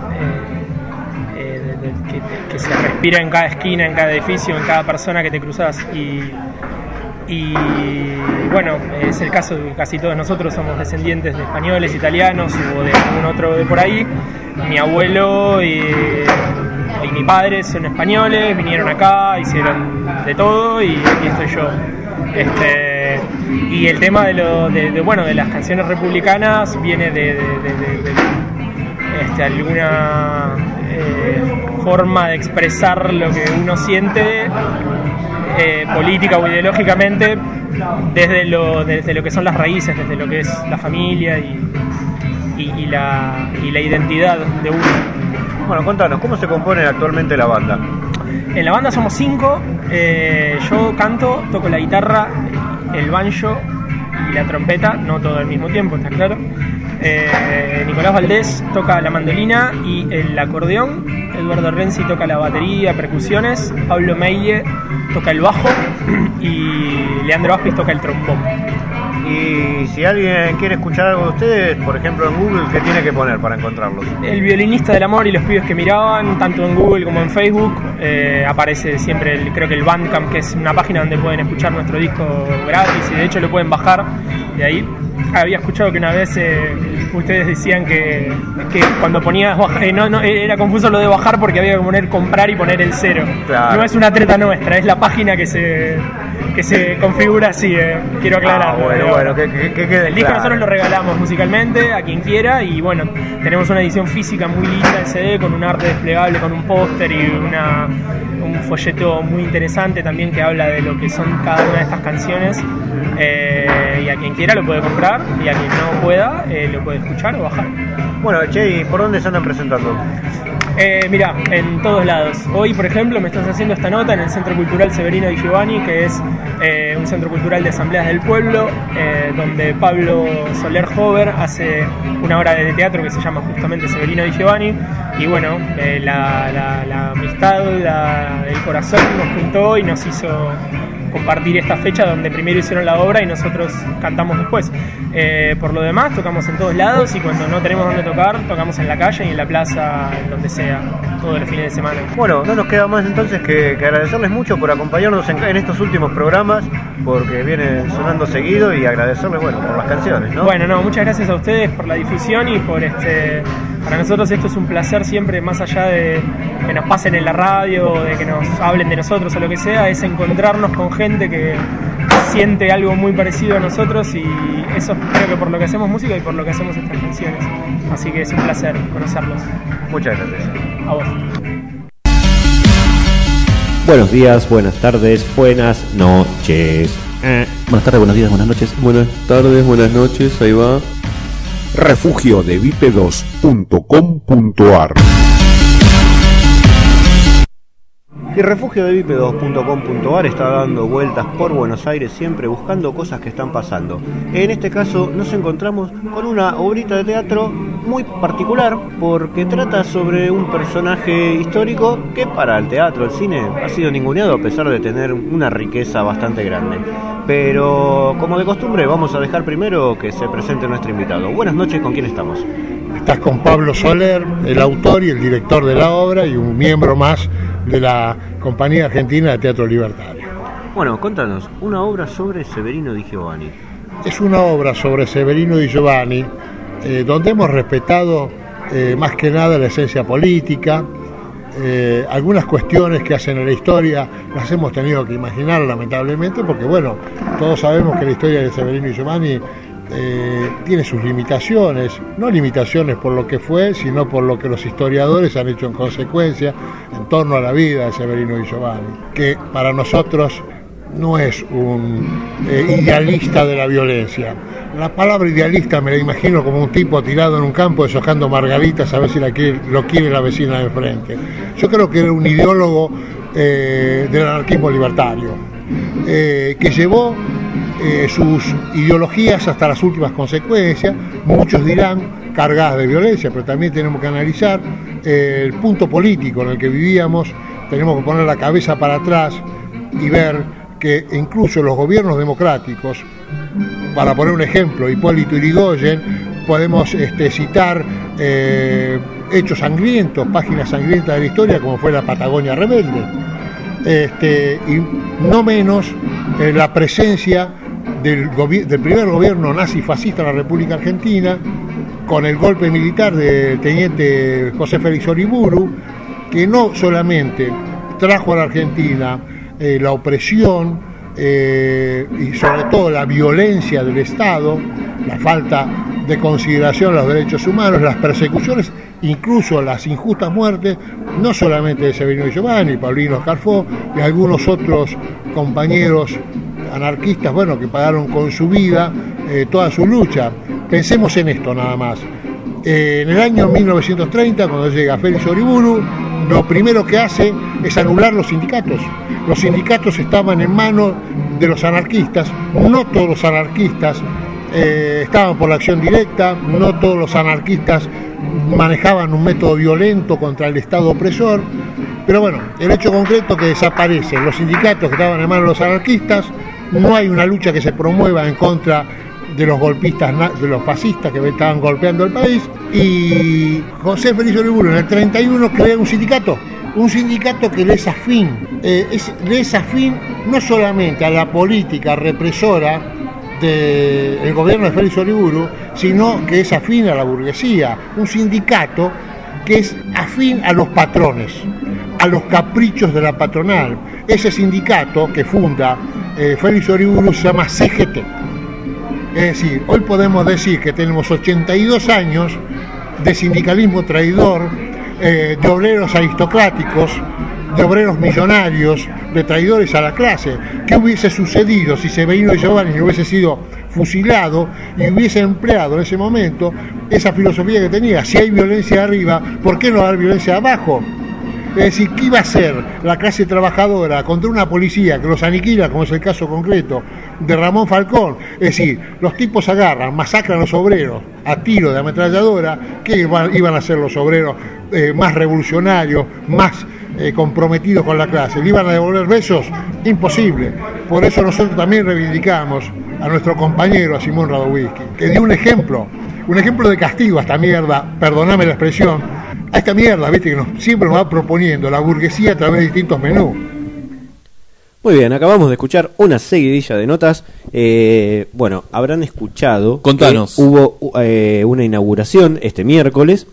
eh, eh, que, se respira en cada esquina, en cada edificio, en cada persona que te cruzas. Y, y bueno, es el caso de casi todos nosotros somos descendientes de españoles, italianos o de algún otro de por ahí. Mi abuelo y, mi padre son españoles, vinieron acá, hicieron de todo y aquí estoy yo. Este, y el tema de, lo, de, bueno, de las canciones republicanas viene de, este, alguna eh, forma de expresar lo que uno siente eh, política o ideológicamente desde lo, desde lo que son las raíces, desde lo que es la familia y- y la, y la identidad de uno. Bueno, contanos, ¿cómo se compone actualmente la banda? En la banda somos cinco, eh, yo canto, toco la guitarra, el banjo y la trompeta, no todo al mismo tiempo, está claro. Eh, Nicolás Valdés toca la mandolina y el acordeón, Eduardo Renzi toca la batería, percusiones, Pablo Meille toca el bajo y Leandro Aspis toca el trombón. Y si alguien quiere escuchar algo de ustedes, por ejemplo en Google, ¿qué tiene que poner para encontrarlos? El violinista del amor y los pibes que miraban, tanto en Google como en Facebook, eh, aparece siempre, el- creo que el Bandcamp, que es una página donde pueden escuchar nuestro disco gratis y de hecho lo pueden bajar de ahí. Había escuchado que una vez eh, ustedes decían que, que cuando ponías eh, no, no, era confuso lo de bajar porque había que poner comprar y poner el cero. Claro. No es una treta nuestra, es la página que se, que se configura así, eh, quiero aclarar. Ah, bueno, bueno, que, que- que quede El disco claro. nosotros lo regalamos musicalmente a quien quiera y bueno, tenemos una edición física muy linda del CD con un arte desplegable, con un póster y una, un folleto muy interesante también que habla de lo que son cada una de estas canciones. Eh, y a quien quiera lo puede comprar y a quien no pueda eh, lo puede escuchar o bajar. Bueno, che, ¿y por dónde se andan presentando? Eh, mira, en todos lados. Hoy, por ejemplo, me estás haciendo esta nota en el Centro Cultural Severino Di Giovanni, que es eh, un centro cultural de asambleas del pueblo, eh, donde Pablo Soler Hover hace una obra de teatro que se llama justamente Severino Di Giovanni. Y bueno, eh, la, amistad, el corazón nos juntó y nos hizo compartir esta fecha donde primero hicieron la obra y nosotros cantamos después. Eh, por lo demás, tocamos en todos lados y cuando no tenemos donde tocar, tocamos en la calle y en la plaza, en donde sea, todo el fin de semana. Bueno, no nos queda más entonces que, que agradecerles mucho por acompañarnos en, en estos últimos programas, porque vienen sonando seguido y agradecerles, bueno, por las canciones, ¿no? Bueno, no, muchas gracias a ustedes por la difusión y por este. Para nosotros esto es un placer siempre, más allá de que nos pasen en la radio, de que nos hablen de nosotros o lo que sea, es encontrarnos con gente que siente algo muy parecido a nosotros y eso creo que por lo que hacemos música y por lo que hacemos estas canciones. Así que es un placer conocerlos. Muchas gracias. A vos. Buenos días, buenas tardes, buenas noches. Buenas tardes, buenos días, buenas noches. Buenas tardes, buenas noches, ahí va. refugiodebípedos.com.ar Y refugio de bípedos.com.ar está dando vueltas por Buenos Aires siempre buscando cosas que están pasando. En este caso nos encontramos con una obrita de teatro muy particular porque trata sobre un personaje histórico que para el teatro, el cine, ha sido ninguneado a pesar de tener una riqueza bastante grande. Pero como de costumbre vamos a dejar primero que se presente nuestro invitado. Buenas noches, ¿con quién estamos? Estás con Pablo Soler, el autor y el director de la obra y un miembro más de la Compañía Argentina de Teatro Libertario. Bueno, contanos, una obra sobre Severino Di Giovanni. Es una obra sobre Severino Di Giovanni, eh, donde hemos respetado eh, más que nada la esencia política, eh, algunas cuestiones que hacen en la historia las hemos tenido que imaginar lamentablemente, porque bueno, todos sabemos que la historia de Severino Di Giovanni eh, tiene sus limitaciones, no limitaciones por lo que fue, sino por lo que los historiadores han hecho en consecuencia en torno a la vida de Severino Di Giovanni, que para nosotros no es un eh, idealista de la violencia. La palabra idealista me la imagino como un tipo tirado en un campo deshojando margaritas a ver si la quiere- lo quiere la vecina de enfrente. Yo creo que era un ideólogo eh, del anarquismo libertario, que llevó eh, sus ideologías hasta las últimas consecuencias, muchos dirán cargadas de violencia, pero también tenemos que analizar eh, el punto político en el que vivíamos, tenemos que poner la cabeza para atrás y ver que incluso los gobiernos democráticos, para poner un ejemplo, Hipólito Yrigoyen, podemos este, citar eh, hechos sangrientos, páginas sangrientas de la historia, como fue la Patagonia Rebelde. Este, y no menos la presencia del, primer gobierno nazi fascista de la República Argentina, con el golpe militar del teniente José Félix Oriburu, que no solamente trajo a la Argentina eh, la opresión eh, y sobre todo la violencia del Estado, la falta de consideración a los derechos humanos, las persecuciones, incluso las injustas muertes, no solamente de Severino Giovanni, Paulino Carfó y algunos otros compañeros anarquistas, bueno, que pagaron con su vida eh, toda su lucha. Pensemos en esto nada más. Eh, en el año 1930, cuando llega Félix Oriburu, lo primero que hace es anular los sindicatos. Los sindicatos estaban en manos de los anarquistas, no todos los anarquistas eh, estaban por la acción directa, no todos los anarquistas manejaban un método violento contra el Estado opresor, pero bueno, el hecho concreto que desaparecen los sindicatos que estaban en manos de los anarquistas, no hay una lucha que se promueva en contra de los golpistas, de los fascistas que estaban golpeando el país, y José Félix Oriburu en el 31 crea un sindicato, un sindicato que le es afín, eh, es, le es afín no solamente a la política represora del gobierno de Félix Oriburu, sino que es afín a la burguesía, un sindicato que es afín a los patrones, a los caprichos de la patronal. Ese sindicato que funda eh, Félix Oriburu se llama CGT. Es decir, hoy podemos decir que tenemos 82 años de sindicalismo traidor, eh, de obreros aristocráticos, de obreros millonarios, de traidores a la clase. ¿Qué hubiese sucedido si Severino Giovanni hubiese sido fusilado y hubiese empleado en ese momento esa filosofía que tenía? Si hay violencia arriba, ¿por qué no haber violencia abajo? Es decir, ¿qué iba a hacer la clase trabajadora contra una policía que los aniquila, como es el caso concreto de Ramón Falcón? Es decir, los tipos agarran, masacran a los obreros a tiro de ametralladora, ¿qué iban, iban a hacer los obreros eh, más revolucionarios, más eh, comprometidos con la clase? ¿Le iban a devolver besos? Imposible. Por eso nosotros también reivindicamos a nuestro compañero, a Simón Radowisky, que dio un ejemplo, un ejemplo de castigo a esta mierda, perdoname la expresión, a esta mierda, viste, que nos, siempre nos va proponiendo la burguesía a través de distintos menús. Muy bien, acabamos de escuchar una seguidilla de notas. Eh, bueno, habrán escuchado. Contanos. que hubo eh, una inauguración este miércoles,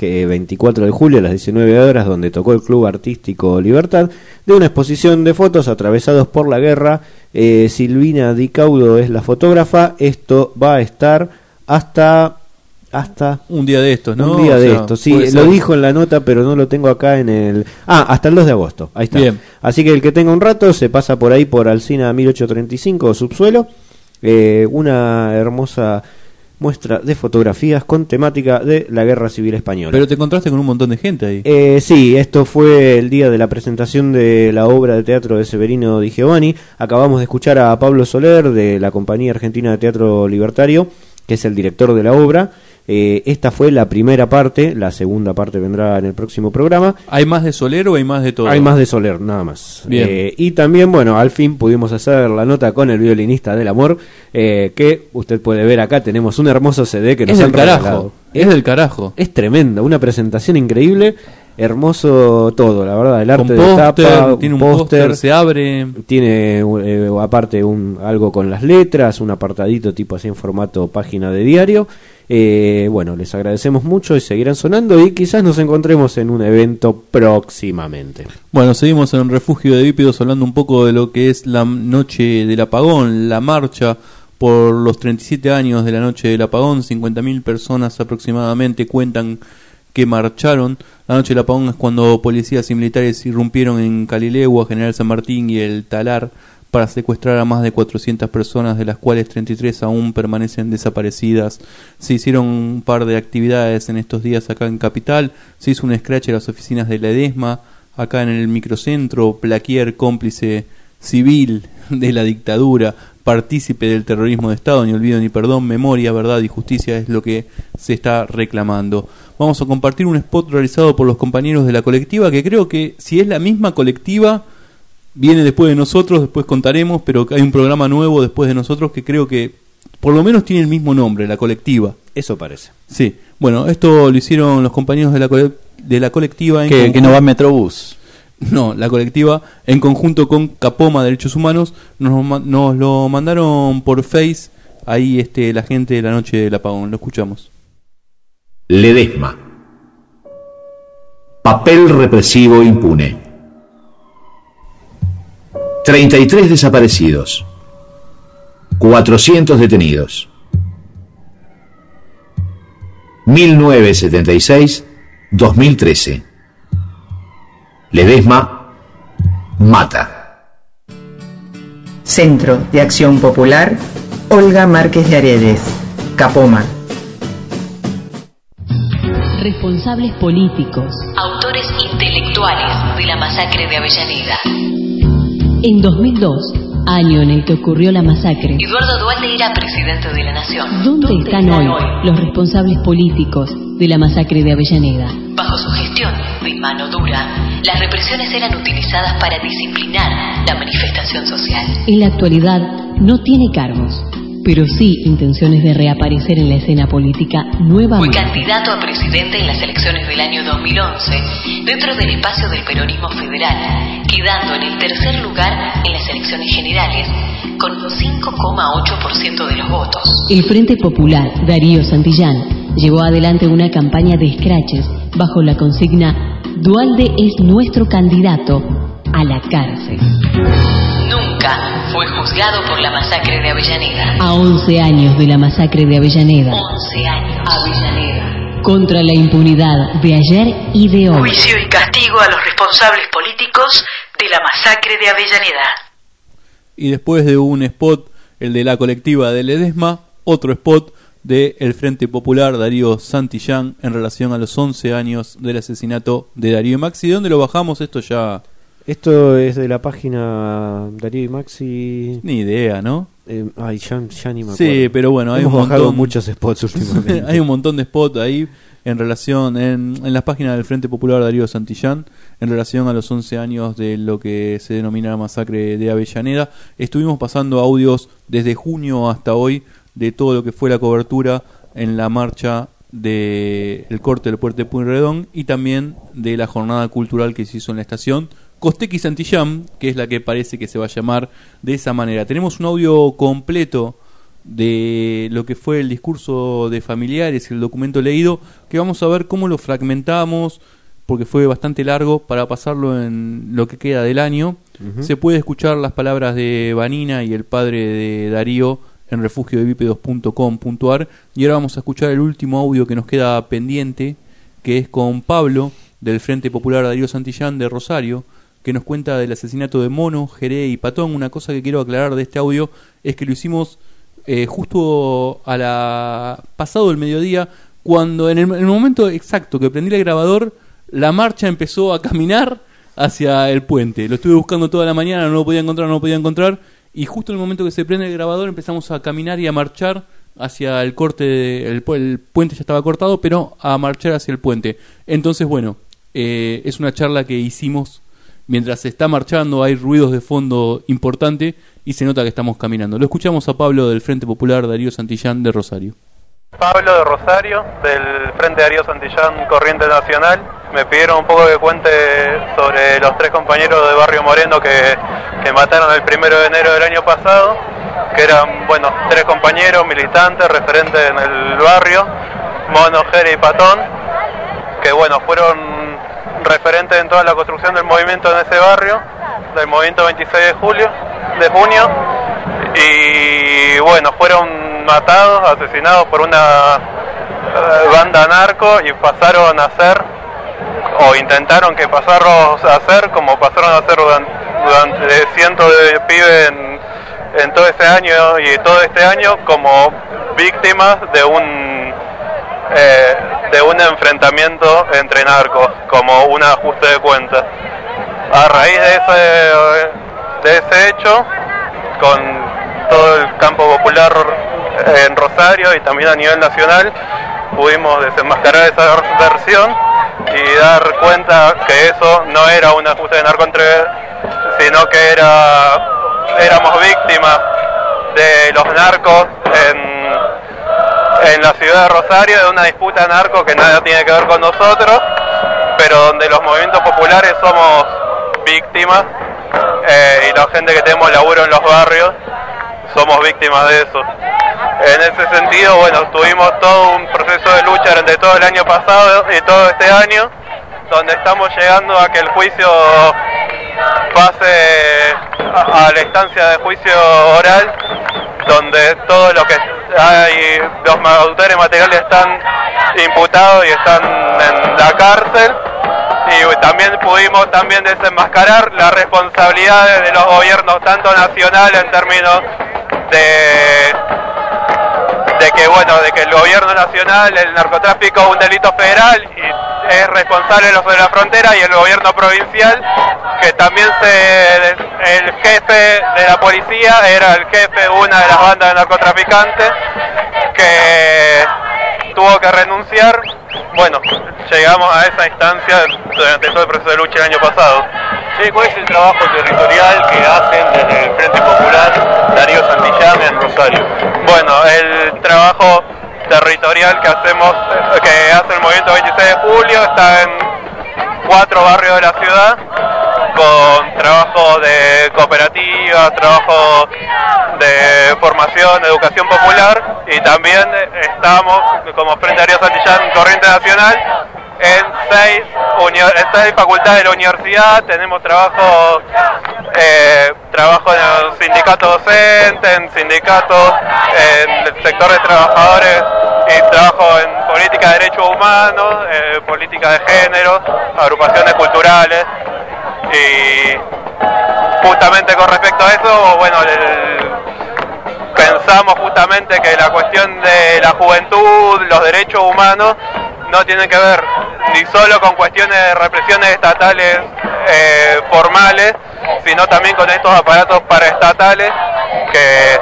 que 24 de julio a las 19 horas, donde tocó el Club Artístico Libertad, de una exposición de fotos atravesados por la guerra. Eh, Silvina Di Caudo es la fotógrafa. Esto va a estar hasta hasta un día de estos, ¿no? Un día O de sea, estos, sí, lo ser. dijo en la nota, pero no lo tengo acá en el... Ah, hasta el 2 de agosto, ahí está. Bien. Así que el que tenga un rato se pasa por ahí por Alcina 1835 subsuelo, eh, una hermosa muestra de fotografías con temática de la Guerra Civil Española. Pero te encontraste con un montón de gente ahí. Eh, sí, esto fue el día de la presentación de la obra de teatro de Severino Di Giovanni. Acabamos de escuchar a Pablo Soler de la Compañía Argentina de Teatro Libertario, que es el director de la obra. Eh, esta fue la primera parte, la segunda parte vendrá en el próximo programa. ¿Hay más de Soler o hay más de todo? Hay más de Soler, nada más. Bien. Eh, y también, bueno, al fin pudimos hacer la nota con el violinista del amor, eh, que usted puede ver acá, tenemos un hermoso CD que nos Es han carajo. regalado. Es del carajo. Es tremenda, una presentación increíble, hermoso todo, la verdad, el arte Con de póster, tapa, tiene un póster, se abre. tiene eh, aparte un algo con las letras, un apartadito tipo así en formato página de diario. Eh, bueno, les agradecemos mucho y seguirán sonando y quizás nos encontremos en un evento próximamente. Bueno, seguimos en Refugio de Bípedos hablando un poco de lo que es la noche del apagón, la marcha por los 37 años de la noche del apagón, 50.000 personas aproximadamente cuentan que marcharon. La noche del apagón es cuando policías y militares irrumpieron en Calilegua, General San Martín y el Talar para secuestrar a más de 400 personas, de las cuales 33 aún permanecen desaparecidas. Se hicieron un par de actividades en estos días acá en Capital, se hizo un scratch en las oficinas de la EDESMA, acá en el microcentro, Plaquier, cómplice civil de la dictadura, partícipe del terrorismo de Estado, ni olvido ni perdón, memoria, verdad y justicia es lo que se está reclamando. Vamos a compartir un spot realizado por los compañeros de la colectiva, que creo que si es la misma colectiva, viene después de nosotros, después contaremos, pero hay un programa nuevo después de nosotros que creo que por lo menos tiene el mismo nombre, la colectiva. Eso parece. Sí, bueno, esto lo hicieron los compañeros de la, cole- de la colectiva. En Que, que no va Metrobús. No, la colectiva, en conjunto con Capoma Derechos Humanos, nos, nos lo mandaron por Face, ahí este, la gente de la noche del apagón, lo escuchamos. Ledesma. Papel represivo impune. 33 desaparecidos. 400 detenidos. 1976-2013. Ledesma mata. Centro de Acción Popular, Olga Márquez de Aredes, Capoma. Responsables políticos. Autores intelectuales de la masacre de Avellaneda. En 2002, año en el que ocurrió la masacre, Eduardo Dualde era presidente de la Nación. ¿dónde están hoy los responsables políticos de la masacre de Avellaneda? Bajo su gestión de mano dura, las represiones eran utilizadas para disciplinar la manifestación social. En la actualidad no tiene cargos, pero sí intenciones de reaparecer en la escena política Fue nuevamente. candidato a presidente en las elecciones del año 2011 dentro del espacio del peronismo federal, quedando en el tercer lugar en las elecciones generales con 5,8% de los votos. El Frente Popular Darío Santillán llevó adelante una campaña de escraches bajo la consigna Dualde es nuestro candidato a la cárcel. Nunca fue juzgado por la masacre de Avellaneda. A 11 años de la masacre de Avellaneda, 11 años. Avellaneda. contra la impunidad de ayer y de hoy. Juicio y castigo a los responsables políticos de la masacre de Avellaneda. Y después de un spot, el de la colectiva de Ledesma, otro spot de el Frente Popular Darío Santillán en relación a los 11 años del asesinato de Darío y Maxi. ¿De dónde lo bajamos? Esto ya... Esto es de la página Darío y Maxi. Ni idea, ¿no? Eh, ay, ya, ya ni me acuerdo. Sí, pero bueno, hay Hemos un montón muchos spots últimamente. hay un montón de spots ahí en relación en, en las páginas del Frente Popular Darío Santillán en relación a los 11 años de lo que se denomina la masacre de Avellaneda. Estuvimos pasando audios desde junio hasta hoy de todo lo que fue la cobertura en la marcha de el corte del puente Pueyrredón y también de la jornada cultural que se hizo en la estación Costequi Santillán, que es la que parece que se va a llamar de esa manera. Tenemos un audio completo de lo que fue el discurso de familiares y el documento leído, que vamos a ver cómo lo fragmentamos, porque fue bastante largo, para pasarlo en lo que queda del año. Se puede escuchar las palabras de Vanina y el padre de Darío en refugiodebípedos.com.ar y ahora vamos a escuchar el último audio que nos queda pendiente, que es con Pablo del Frente Popular Darío Santillán de Rosario, que nos cuenta del asesinato de Mono, Jeré y Patón. Una cosa que quiero aclarar de este audio es que lo hicimos eh, justo a la pasado el mediodía, cuando en el, en el momento exacto que prendí el grabador, la marcha empezó a caminar hacia el puente. Lo estuve buscando toda la mañana, no lo podía encontrar, no lo podía encontrar. Y justo en el momento que se prende el grabador empezamos a caminar y a marchar hacia el corte, de- el, el puente ya estaba cortado, pero a marchar hacia el puente. Entonces, bueno, eh, es una charla que hicimos mientras se está marchando, hay ruidos de fondo importante y se nota que estamos caminando. Lo escuchamos a Pablo del Frente Popular, Darío Santillán de Rosario. Pablo de Rosario, del Frente Darío Santillán Corriente Nacional. Me pidieron un poco que cuente sobre los tres compañeros de Barrio Moreno que, que mataron el primero de enero del año pasado, que eran, bueno, tres compañeros militantes, referentes en el barrio, Mono, Jere y Patón, que, bueno, fueron referentes en toda la construcción del movimiento en ese barrio, del movimiento 26 de julio, de junio, y bueno, fueron matados, asesinados por una eh, banda narco y pasaron a ser, o intentaron que pasaron a ser, como pasaron a ser durante, durante cientos de pibes en, en todo ese año y todo este año como víctimas de un eh, de un enfrentamiento entre narcos, como un ajuste de cuentas. A raíz de ese, de ese hecho, con todo el campo popular en Rosario y también a nivel nacional, pudimos desenmascarar esa versión y dar cuenta que eso no era un ajuste de narco entre, sino que era éramos víctimas de los narcos en en la ciudad de Rosario de una disputa narco que nada tiene que ver con nosotros, pero donde los movimientos populares somos víctimas eh, y la gente que tenemos laburo en los barrios somos víctimas de eso. En ese sentido, bueno, tuvimos todo un proceso de lucha durante todo el año pasado y todo este año, donde estamos llegando a que el juicio pase a, la instancia de juicio oral, donde todo lo que hay, los autores materiales están imputados y están en la cárcel. Y también pudimos también desenmascarar las responsabilidades de los gobiernos, tanto nacionales en términos de de que bueno de que el gobierno nacional el narcotráfico es un delito federal y es responsable de los de la frontera y el gobierno provincial que también se el jefe de la policía era el jefe de una de las bandas de narcotraficantes que tuvo que renunciar bueno llegamos a esa instancia durante todo el proceso de lucha el año pasado Sí, ¿cuál es el trabajo territorial que hacen desde el Frente Popular Darío Santillán en Rosario? Bueno, el trabajo territorial que hacemos, que hace el Movimiento 26 de Julio, está en cuatro barrios de la ciudad, con trabajo de cooperativa, trabajo de formación, educación popular, y también estamos como Frente Darío Santillán Corriente Nacional en seis, en seis facultades de la universidad, tenemos trabajo, eh, trabajo en el sindicato docente, en sindicatos, en el sector de trabajadores y trabajo en política de derechos humanos, eh, política de género, agrupaciones culturales y justamente con respecto a eso, bueno, pensamos justamente que la cuestión de la juventud, los derechos humanos, no tienen que ver ni solo con cuestiones de represiones estatales eh, formales, sino también con estos aparatos paraestatales que,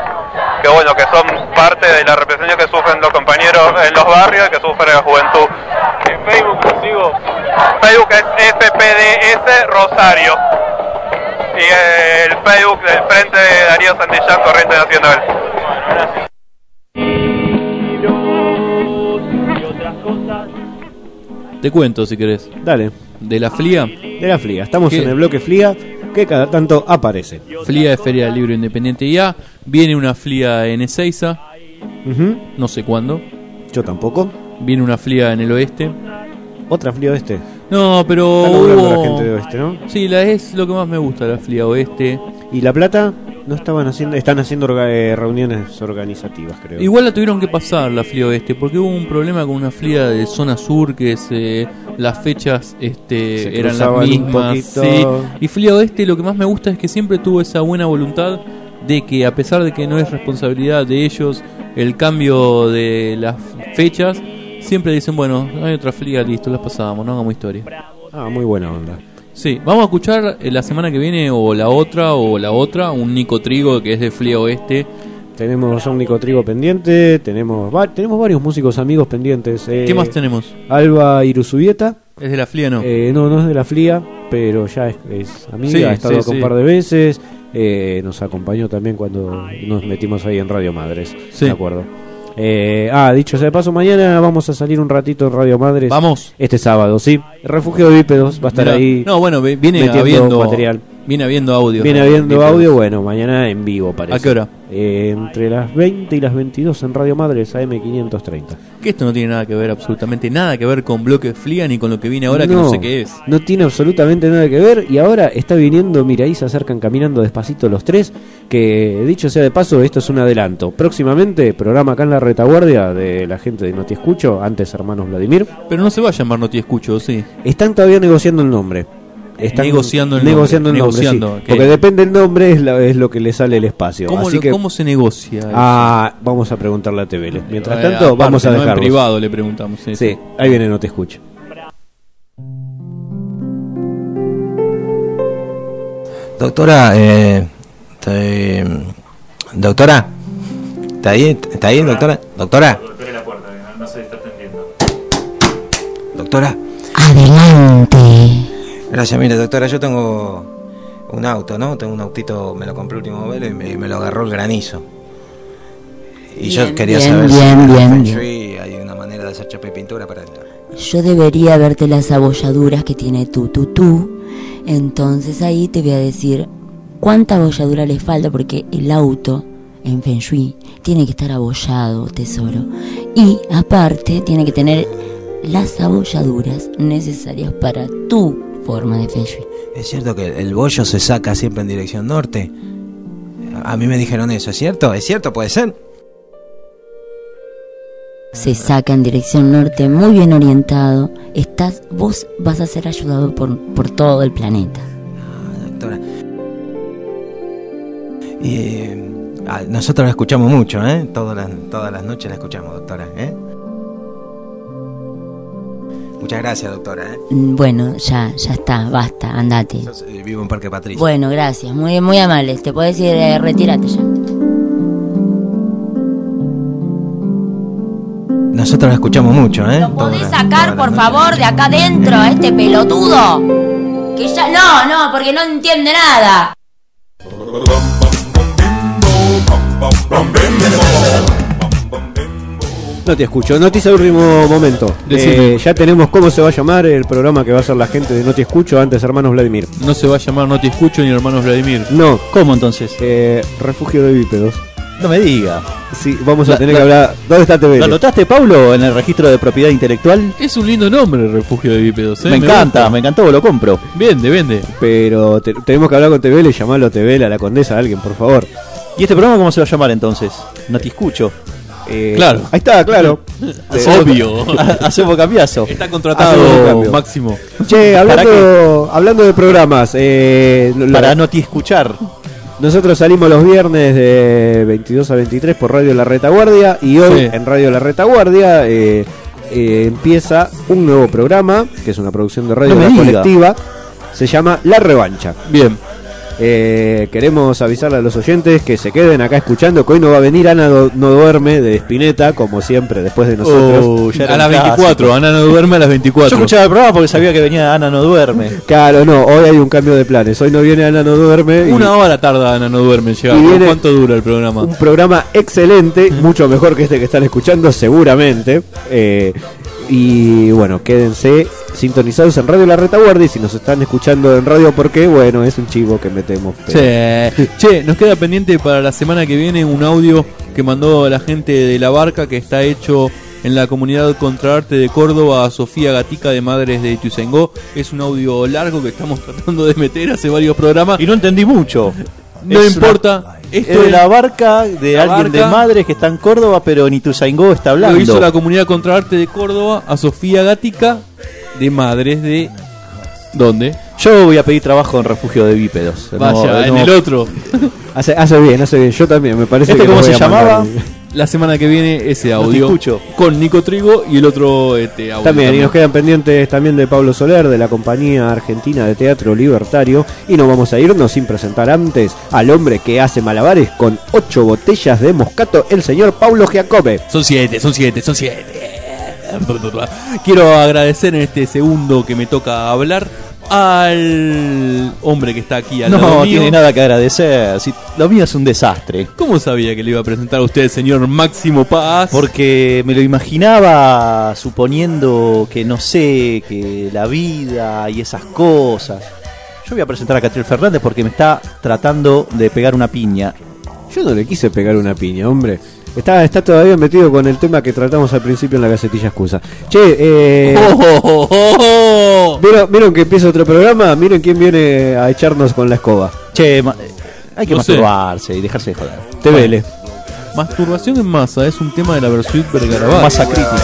que bueno que son parte de la represión que sufren los compañeros en los barrios y que sufre la juventud. En Facebook consigo. Facebook es FPDS Rosario. Y el Facebook del Frente de Darío Santillán Corriente Nacional. Te cuento si querés. Dale. De la FLIA. De la FLIA. Estamos ¿Qué? en el bloque FLIA que cada tanto aparece. FLIA de Feria del Libro Independiente IA. Viene una FLIA en Ezeiza. No sé cuándo. Yo tampoco. Viene una FLIA en el oeste. ¿Otra FLIA oeste? No, pero. Está laburando hubo- la gente de oeste, ¿no? Sí, la es lo que más me gusta, la FLIA oeste. ¿Y La Plata? No estaban haciendo, están haciendo orga- eh, reuniones organizativas, creo. Igual la tuvieron que pasar la FLIA oeste, porque hubo un problema con una FLIA de zona sur que se, las fechas este, Se eran las mismas. sí. Y FLIA oeste lo que más me gusta es que siempre tuvo esa buena voluntad de que a pesar de que no es responsabilidad de ellos el cambio de las fechas, siempre dicen, bueno, hay otra fría, listo, las pasamos, no hagamos historia. Ah, muy buena onda. Sí, vamos a escuchar eh, la semana que viene o la otra o la otra, un Nico Trigo que es de Flia Oeste. Tenemos a un Nico Trigo pendiente, tenemos, va- tenemos varios músicos amigos pendientes. eh, ¿Qué más tenemos? Alba Iruzubieta. ¿Es de la Flia no? Eh, no, no es de la FLIA, pero ya es, es amiga, Sí, ha estado sí, acá un sí. par de veces. eh, nos acompañó también cuando nos metimos ahí en Radio Madres. Sí. De acuerdo. Eh, ah, dicho sea de paso, mañana vamos a salir un ratito en Radio Madres. Vamos. Este sábado, sí. Refugio de Bípedos va a estar Mirá. ahí. No, bueno, viene metiendo habiendo material. Viene habiendo audio. Viene ¿no? habiendo audio, bueno, mañana en vivo parece. ¿A qué hora? Eh, entre las 20 y las 22 en Radio Madres AM530. Que esto no tiene nada que ver, absolutamente nada que ver con Bloque Flia ni con lo que viene ahora que no sé qué es. No tiene absolutamente nada que ver. Y ahora está viniendo, mira, ahí se acercan caminando despacito los tres. Que dicho sea de paso, esto es un adelanto. Próximamente, programa acá en la retaguardia de la gente de Noti Escucho, antes hermanos Vladimir. Pero no se va a llamar No te escucho, sí. Están todavía negociando el nombre. Están Negociando el negociando nombre, el nombre, negociando, sí. Porque depende del nombre, es, la- es lo que le sale el espacio. ¿Cómo, Así lo- que, cómo se negocia? eso? Ah, vamos a preguntarle a TVL. Mientras Eh, tanto, aparte, vamos a ¿no? dejarlo. En privado le preguntamos. Sí, Sí, ahí viene, no te escucho. Doctora, eh, estoy- doctora, ¿está ahí? ¿Está ahí, doctora? Doctora, doctora. Adelante. Gracias, mire, doctora, yo tengo un auto, ¿no? Tengo un autito, me lo compré último modelo y me, y me lo agarró el granizo. Y yo quería bien, saber si bien, en el Feng. Shui hay una manera de hacer chapa y pintura para Yo debería verte las abolladuras que tiene tu tu tu. Entonces ahí te voy a decir cuánta abolladura le falta porque el auto en Feng Shui tiene que estar abollado, tesoro. Y aparte tiene que tener las abolladuras necesarias para tu forma de Feng Shui. ¿Es cierto que el bollo se saca siempre en dirección norte? A mí me dijeron eso, ¿es cierto? ¿Es cierto? ¿Puede ser? Se saca en dirección norte, muy bien orientado. Estás, vos vas a ser ayudado por, por todo el planeta. doctora. Y eh, ah, nosotros la escuchamos mucho, ¿eh? Todas las, todas las noches la escuchamos, doctora, ¿eh? Muchas gracias, doctora, ¿eh? Mm, Bueno, ya, ya está, basta, andate. Yo vivo en Parque Patricia. Bueno, gracias, muy, muy amable. Te puedes ir, eh, retírate ya. Nosotros la escuchamos mucho, ¿eh? ¿Lo podés sacar, por favor, de acá adentro a este pelotudo? Que ya. No, no, porque no entiende nada. No te escucho. Noticia de último momento. Eh, ya tenemos cómo se va a llamar el programa que va a hacer la gente de No te escucho antes, hermanos Vladimir. No se va a llamar No te escucho ni hermanos Vladimir. No. ¿Cómo entonces? Eh, refugio de bípedos. No me diga. Sí, vamos a La- tener la- que hablar. ¿Dónde está TV? ¿Lo anotaste, Pablo, en el registro de propiedad intelectual? Es un lindo nombre el refugio de bípedos. ¿eh? Me encanta, gusta. me encantó, lo compro. Vende, vende. Pero te- tenemos que hablar con TVL, llamarlo a TVL, a la condesa, a alguien, por favor. ¿Y este programa cómo se va a llamar entonces? No te escucho. Eh, Claro. Ahí está, claro. Obvio. Hacemos cambiazo. Está contratado. Máximo. Che, ¿Para hablando, hablando de programas, eh, Para no te escuchar. nosotros salimos los viernes de 22 a 23 por Radio La Retaguardia y hoy Sí. en Radio La Retaguardia eh, eh, empieza un nuevo programa, que es una producción de Radio No La. Colectiva, se llama La Revancha. Bien. Eh, queremos avisarle a los oyentes que se queden acá escuchando que hoy no va a venir Ana Do- No Duerme de Spinetta, como siempre, después de nosotros. Oh, ya a las un clásico. 24. Ana no duerme a las 24. Yo escuchaba el programa porque sabía que venía Ana No Duerme. Claro, no, hoy hay un cambio de planes. Hoy no viene Ana No Duerme. y- Una hora tarda Ana no duerme en llegar. ¿Cuánto dura el programa? Un programa excelente, mucho mejor que este que están escuchando, seguramente. Eh, y bueno, quédense sintonizados en Radio La Retaguardia. Y si nos están escuchando en radio, ¿por qué? Bueno, es un chivo que metemos. pero- Che, che, nos queda pendiente para la semana que viene un audio que mandó la gente de la barca que está hecho en la comunidad Contraarte de Córdoba a Sofía Gatica de Madres de Ituzaingó. Es un audio largo que estamos tratando de meter hace varios programas. Y no entendí mucho. No Es importa. Esto de es- la barca de La alguien de madres que está en Córdoba, pero en Ituzaingó está hablando. Lo hizo la comunidad Contraarte de Córdoba a Sofía Gatica de Madres de... ¿Dónde? Yo voy a pedir trabajo en refugio de bípedos. Vaya, No, en no. el otro. Hace, hace bien, hace bien. Yo también, me parece ¿Este que cómo se llamaba? La semana que viene ese No audio escucho. con Nico Trigo y el otro este, audio. También, y nos quedan pendientes también de Pablo Soler, de la compañía argentina de teatro libertario. Y nos vamos a irnos sin presentar antes al hombre que hace malabares con ocho botellas de moscato, el señor Paulo Giacobbe. Son siete, son siete, son siete. Quiero agradecer en este segundo que me toca hablar al hombre que está aquí al lado No mío. tiene nada que agradecer. Si, lo mío es un desastre. ¿Cómo sabía que le iba a presentar a usted, señor Máximo Paz? Porque me lo imaginaba suponiendo que no sé, que la vida y esas cosas. Yo voy a presentar a Catriel Fernández porque me está tratando de pegar una piña. Yo no le quise pegar una piña, hombre. Está, está todavía metido con el tema que tratamos al principio en la gacetilla excusa. Che, eh, Oh, ¿vieron, vieron que empieza otro programa? Miren quién viene a echarnos con la escoba. Che, ma- eh, hay que No sé. masturbarse y dejarse de joder. TVL. Masturbación en masa es un tema de la Versuit Vergarabat. Masa crítica.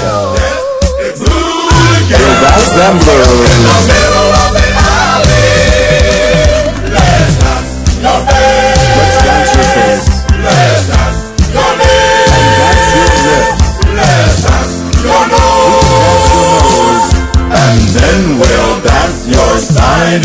and then we'll dance your side.